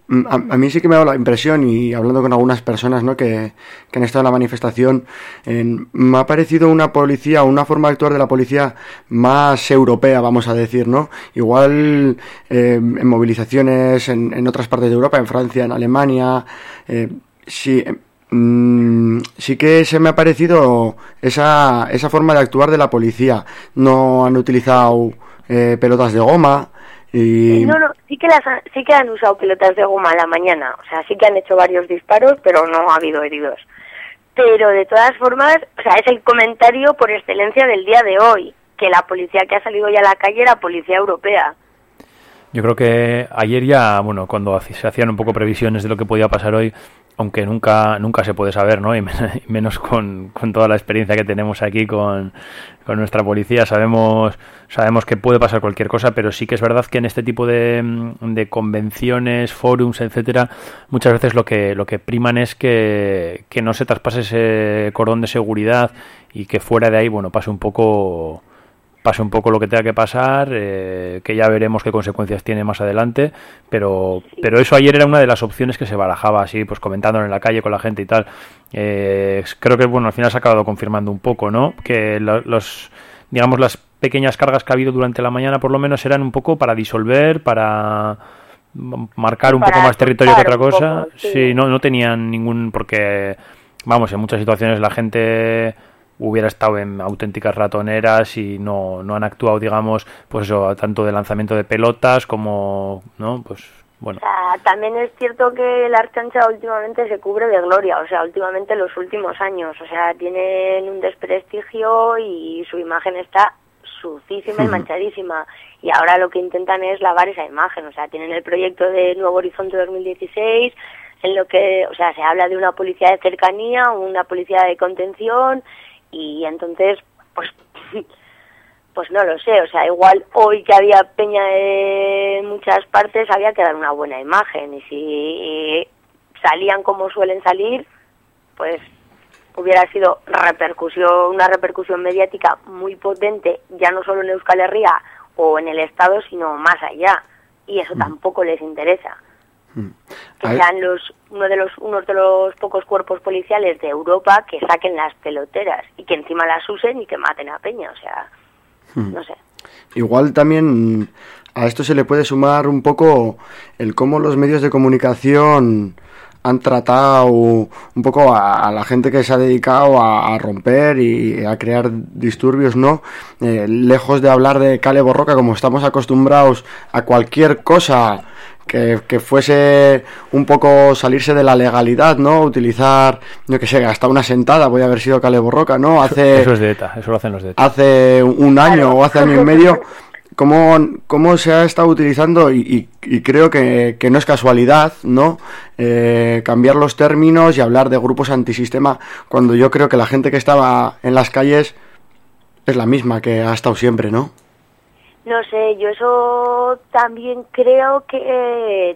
mm, a, mí sí que me ha dado la impresión, y hablando con algunas personas ¿no? que, han estado en la manifestación, me ha parecido una policía, una forma de actuar de la policía más europea, vamos a decir, ¿no? Igual eh, en movilizaciones en, en, otras partes de Europa, en Francia, en Alemania, eh, sí, mm, sí que se me ha parecido esa, esa forma de actuar de la policía. No han utilizado eh, pelotas de goma, no, no, sí que, las, sí que han usado pelotas de goma a la mañana, o sea, sí que han hecho varios disparos, pero no ha habido heridos. Pero de todas formas, o sea, es el comentario por excelencia del día de hoy, que la policía que ha salido ya a la calle era policía europea. Yo creo que ayer ya, bueno, cuando se hacían un poco previsiones de lo que podía pasar hoy, aunque nunca nunca se puede saber, ¿no? Y menos con, con toda la experiencia que tenemos aquí con, con, nuestra policía, sabemos sabemos que puede pasar cualquier cosa, pero sí que es verdad que en este tipo de, de convenciones, forums, etcétera, muchas veces lo que lo que priman es que, que no se traspase ese cordón de seguridad y que fuera de ahí, bueno, pase un poco pase un poco lo que tenga que pasar, eh, que ya veremos qué consecuencias tiene más adelante, pero, pero eso ayer era una de las opciones que se barajaba así, pues comentándolo en la calle con la gente y tal. Eh, creo que bueno, al final se ha acabado confirmando un poco, ¿no? Que los, digamos, las pequeñas cargas que ha habido durante la mañana por lo menos eran un poco para disolver, para marcar un poco más territorio que otra cosa. sí, no, no tenían ningún, porque, vamos, en muchas situaciones la gente hubiera estado en auténticas ratoneras y no, no han actuado, digamos, pues eso, tanto de lanzamiento de pelotas como, ¿no? Pues bueno. también es cierto que la Archancha últimamente se cubre de gloria, o sea, últimamente los últimos años, o sea, tienen un desprestigio y su imagen está sucísima y manchadísima. Y ahora lo que intentan es lavar esa imagen, o sea, tienen el proyecto de Nuevo Horizonte 2016, en lo que, o sea, se habla de una policía de cercanía, una policía de contención, y entonces pues pues no lo sé, o sea, igual hoy que había peña en muchas partes había que dar una buena imagen y si salían como suelen salir, pues hubiera sido repercusión, una repercusión mediática muy potente, ya no solo en Euskal Herria o en el Estado, sino más allá. Y eso mm. tampoco les interesa. Mm. Que sean los, uno de los, unos de los pocos cuerpos policiales de Europa que saquen las peloteras y que encima las usen y que maten a Peña, o sea, mm. no sé. Igual también a esto se le puede sumar un poco el cómo los medios de comunicación han tratado un poco a, la gente que se ha dedicado a, romper y a crear disturbios, ¿no? Eh, lejos de hablar de Cale Borroca como estamos acostumbrados a cualquier cosa que, fuese un poco salirse de la legalidad, ¿no? Utilizar, yo que sé, hasta una sentada, voy a haber sido Cale Borroca, ¿no? Hace, eso es de ETA, eso lo hacen los de ETA. Hace un año o hace año y medio, ¿cómo, cómo se ha estado utilizando? Y, creo que, no es casualidad, ¿no? Eh, cambiar los términos y hablar de grupos antisistema cuando yo creo que la gente que estaba en las calles es la misma que ha estado siempre, ¿no? No sé, yo eso también creo que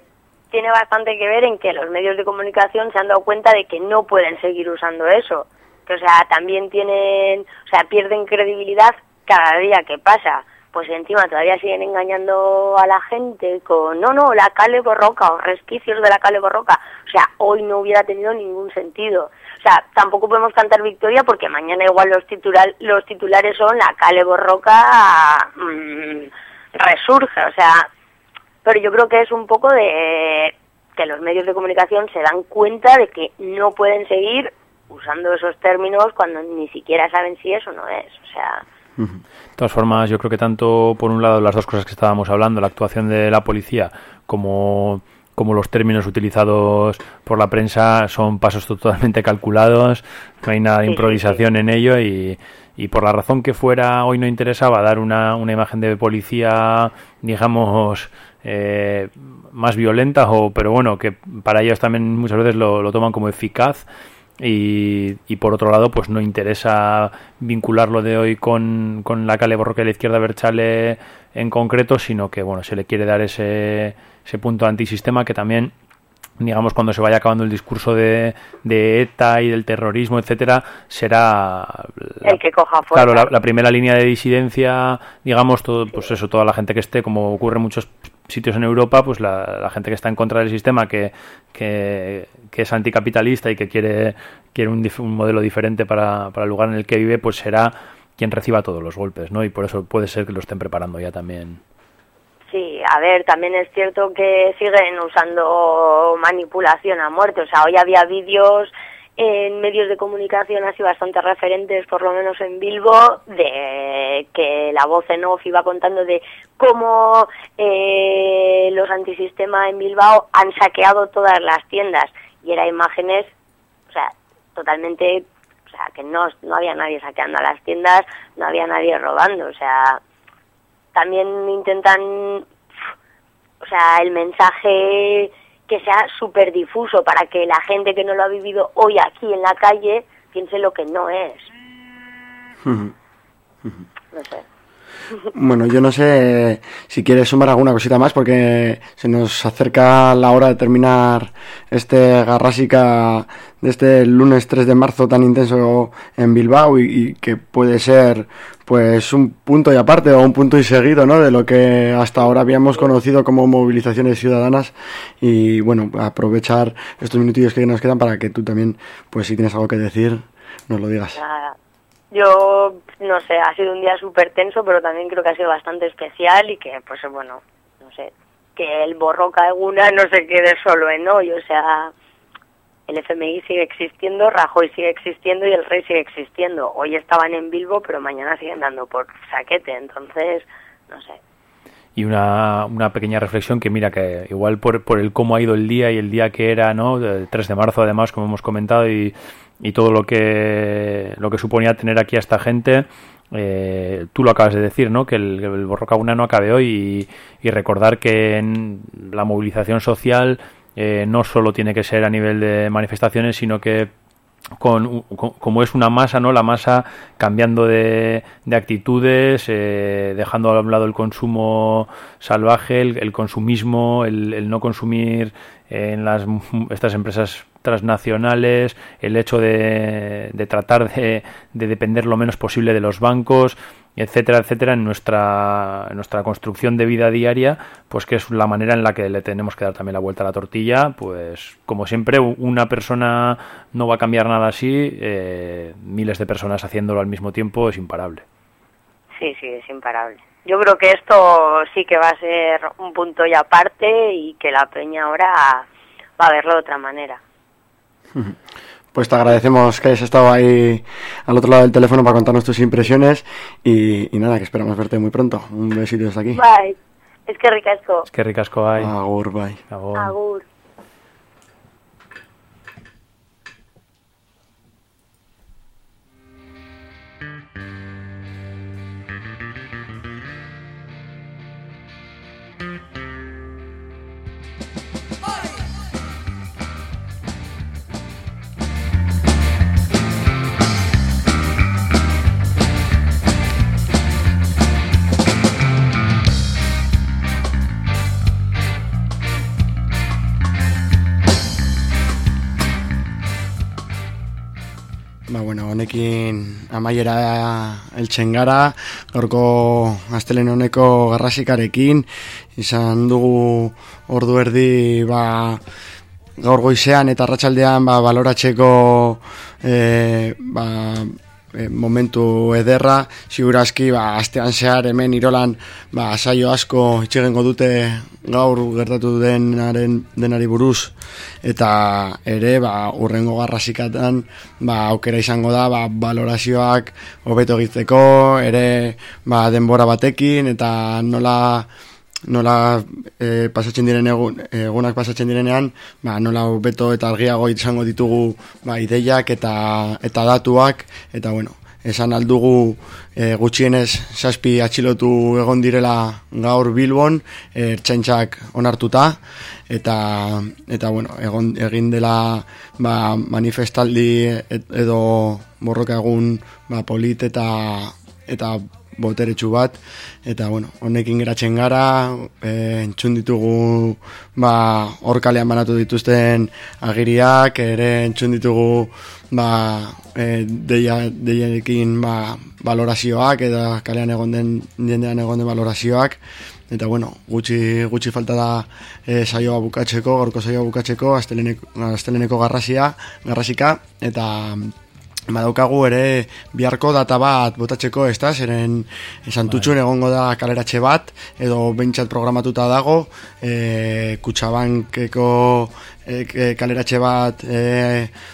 tiene bastante que ver en que los medios de comunicación se han dado cuenta de que no pueden seguir usando eso. Que, o sea, también tienen, o sea, pierden credibilidad cada día que pasa. Pues encima todavía siguen engañando a la gente con, no, no, la Cale Borroca o resquicios de la Cale Borroca. O sea, hoy no hubiera tenido ningún sentido. Tampoco podemos cantar victoria porque mañana igual los, titular, los titulares son la Cale Borroca mmm, resurge. O sea, pero yo creo que es un poco de que los medios de comunicación se dan cuenta de que no pueden seguir usando esos términos cuando ni siquiera saben si eso no es. O sea. De todas formas, yo creo que tanto, por un lado, las dos cosas que estábamos hablando, la actuación de la policía, como, como los términos utilizados por la prensa, son pasos totalmente calculados, no hay nada de improvisación en ello y, y por la razón que fuera, hoy no interesaba dar una, una imagen de policía, digamos, eh, más violenta, o, pero bueno, que para ellos también muchas veces lo, lo toman como eficaz. Y, y, por otro lado, pues no interesa vincularlo de hoy con, con la Cale Borroque de la izquierda Berchale en concreto, sino que bueno, se le quiere dar ese, ese punto antisistema que también digamos cuando se vaya acabando el discurso de, de ETA y del terrorismo, etcétera, será la, el que coja fuerza. Claro, la, la, primera línea de disidencia, digamos, todo, pues eso, toda la gente que esté, como ocurre en muchos sitios en Europa, pues la, la, gente que está en contra del sistema, que, que, que es anticapitalista y que quiere, quiere un, un, modelo diferente para, para el lugar en el que vive, pues será quien reciba todos los golpes, ¿no? Y por eso puede ser que lo estén preparando ya también. Sí, a ver, también es cierto que siguen usando manipulación a muerte. O sea, hoy había vídeos en medios de comunicación así bastante referentes, por lo menos en Bilbo, de que la voz en off iba contando de cómo eh, los antisistemas en Bilbao han saqueado todas las tiendas. Y era imágenes, o sea, totalmente, o sea, que no, no había nadie saqueando a las tiendas, no había nadie robando, o sea, también intentan, o sea, el mensaje que sea súper difuso para que la gente que no lo ha vivido hoy aquí en la calle piense lo que no es. No sé. Bueno, yo no sé si quieres sumar alguna cosita más porque se nos acerca la hora de terminar este Garrásica de este lunes 3 de marzo tan intenso en Bilbao y, y, que puede ser pues un punto y aparte o un punto y seguido ¿no? de lo que hasta ahora habíamos conocido como movilizaciones ciudadanas y bueno, aprovechar estos minutillos que nos quedan para que tú también, pues si tienes algo que decir, nos lo digas. Yo, no sé, ha sido un día súper tenso, pero también creo que ha sido bastante especial y que, pues bueno, no sé, que el borroca alguna no se quede solo en hoy, o sea, el FMI sigue existiendo, Rajoy sigue existiendo y el rey sigue existiendo. Hoy estaban en Bilbo, pero mañana siguen dando por saquete, entonces, no sé. Y una, una pequeña reflexión que mira que igual por, por el cómo ha ido el día y el día que era, ¿no? El 3 de marzo además, como hemos comentado, y, todo lo que, lo que suponía tener aquí a esta gente, eh, tú lo acabas de decir, ¿no? Que el, el Borroca no acabe hoy y, y recordar que en la movilización social eh, no solo tiene que ser a nivel de manifestaciones, sino que con, como es una masa, ¿no? La masa cambiando de, de actitudes, eh, dejando a un lado el consumo salvaje, el, el consumismo, el, el, no consumir en las estas empresas transnacionales, el hecho de, de tratar de, de, depender lo menos posible de los bancos, etcétera, etcétera, en nuestra, en nuestra construcción de vida diaria, pues que es la manera en la que le tenemos que dar también la vuelta a la tortilla, pues como siempre, una persona no va a cambiar nada así, eh, miles de personas haciéndolo al mismo tiempo es imparable. Sí, sí, es imparable. Yo creo que esto sí que va a ser un punto y aparte y que la peña ahora va a verlo de otra manera. Pues te agradecemos que hayas estado ahí al otro lado del teléfono para contarnos tus impresiones y, y nada, que esperamos verte muy pronto. Un besito desde aquí. Bye. Es que ricasco. Es que ricasco hay. Agur, bye. Agur. Agur. Ba, bueno, honekin amaiera eltzen gara, gorko astelen honeko garrasikarekin, izan dugu ordu erdi ba, gaur goizean eta arratsaldean ba, baloratzeko e, ba, e, momentu ederra, segurazki ba, astean zehar hemen irolan ba, saio asko itxegengo dute gaur gertatu denaren denari buruz. Eta ere ba, urrengo garrasikatan ba, aukera izango da ba, balorazioak hobeto egiteko ere ba, denbora batekin eta nola nola e, pasatzen diren egun, egunak pasatzen direnean, ba, nola beto eta argiago izango ditugu ba, ideiak eta, eta datuak, eta bueno, esan aldugu e, gutxienez saspi atxilotu egon direla gaur bilbon, e, ertsaintzak onartuta, eta, eta bueno, egon, egin dela ba, manifestaldi edo borroka egun ba, polit eta eta boteretsu bat, eta bueno, honekin geratzen gara, e, entzun ditugu ba, orkalean banatu dituzten agiriak, ere entzun ditugu ba, e, deia, deiarekin ba, valorazioak, eta kalean egon den, jendean egon den valorazioak, eta bueno, gutxi, gutxi falta da e, saioa bukatzeko, gorko saioa bukatzeko, asteleneko, asteleneko garrasia, garrasika, eta Badaukagu ere biharko data bat botatzeko, ez da, zeren santutxun bai. egongo da kaleratxe bat, edo bentsat programatuta dago, e, kutsabankeko e, kaleratxe bat e,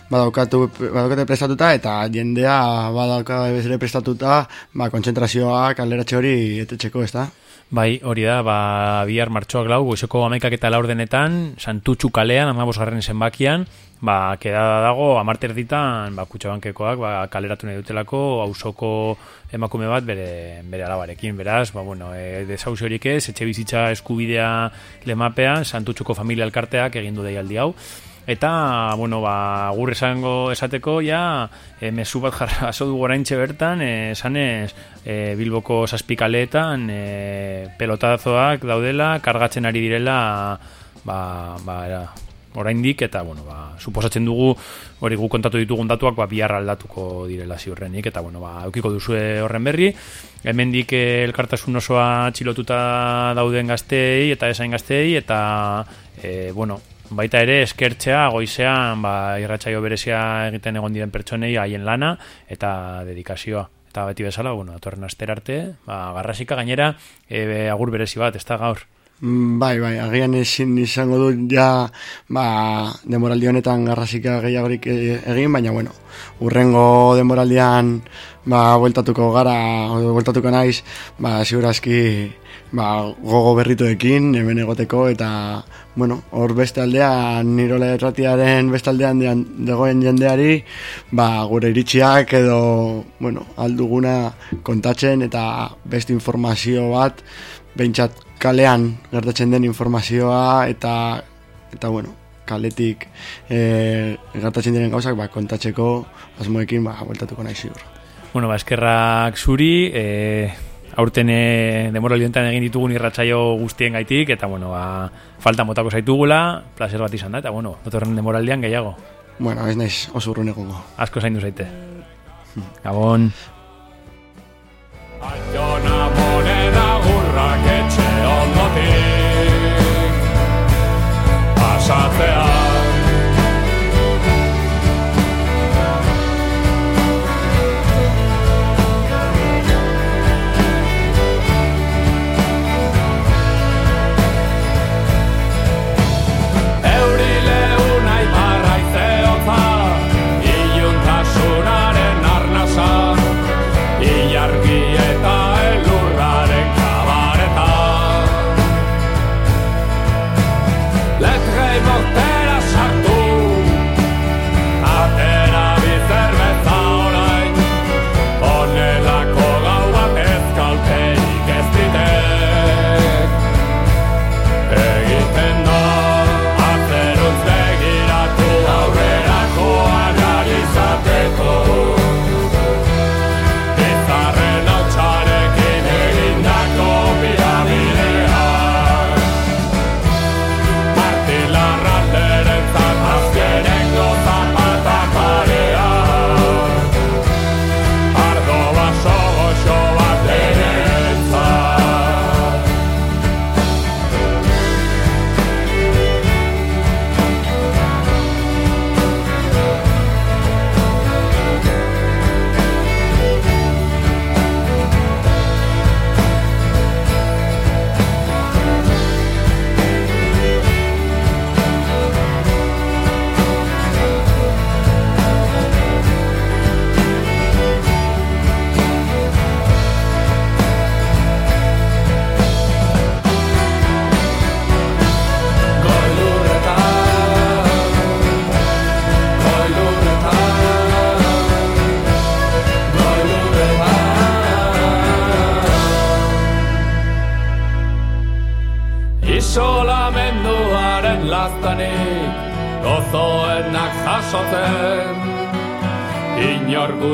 badaukatu, badaukatu prestatuta, eta jendea badaukatu bezere prestatuta, ba, kontzentrazioa kaleratxe hori etetxeko, ez da. Bai, hori da, ba, bihar martxoak lau, goizeko amekak eta laurdenetan, santutxu kalean, amabos garren zenbakian, ba, kedada dago, amarter ditan, ba, kutsabankekoak, ba, kaleratu nahi dutelako, hausoko emakume bat bere, bere alabarekin, beraz, ba, bueno, e, horik ez, etxe bizitza eskubidea lemapean, santutxuko familia elkarteak egindu deialdi hau, eta, bueno, ba, gur esango esateko, ja, e, mesu bat jarra aso du goraintxe bertan, e, esanez, e, bilboko saspikaleetan, e, pelotazoak daudela, kargatzen ari direla, ba, ba, era, oraindik eta bueno, ba, suposatzen dugu hori gu kontatu ditugun datuak ba, bihar aldatuko direla ziurrenik eta bueno, ba, eukiko duzue horren berri hemendik eh, elkartasun osoa txilotuta dauden gaztei eta esain gaztei eta e, bueno, baita ere eskertzea goizean ba, irratsaio berezia egiten egon diren pertsonei haien lana eta dedikazioa eta beti bezala, bueno, atorren aster arte, ba, garrasika gainera, e, agur berezi bat, ez da gaur. Mm, bai, bai, agian ezin izango du ja, ba, demoraldi honetan garrasika gehiagorik e, egin, baina, bueno, urrengo demoraldian, ba, bueltatuko gara, bueltatuko naiz, ba, segurazki, ba, gogo berrituekin, hemen egoteko, eta, bueno, hor beste aldean, nirola erratiaren beste aldean degoen jendeari, ba, gure iritsiak edo, bueno, alduguna kontatzen, eta beste informazio bat, behintzat kalean gertatzen den informazioa eta eta bueno, kaletik e, gertatzen diren gauzak ba, kontatzeko asmoekin ba, bueltatuko nahi ziur. Bueno, ba, eskerrak zuri, e, aurten e, demoraliontan egin ditugun irratsaio guztien gaitik, eta bueno, ba, falta motako zaitugula, placer bat izan da, eta bueno, dotorren demoraldian gehiago. Bueno, ez naiz, oso urrun egongo. Asko zaindu zaite. Gabon. Aiona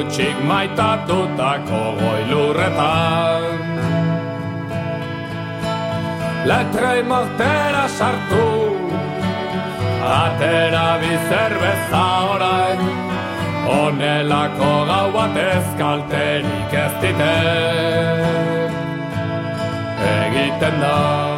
gutxik maitatutako goilurretan Letrei mortera sartu Atera bizerbeza orain. Onelako gau batez kalterik ez dite. Egiten da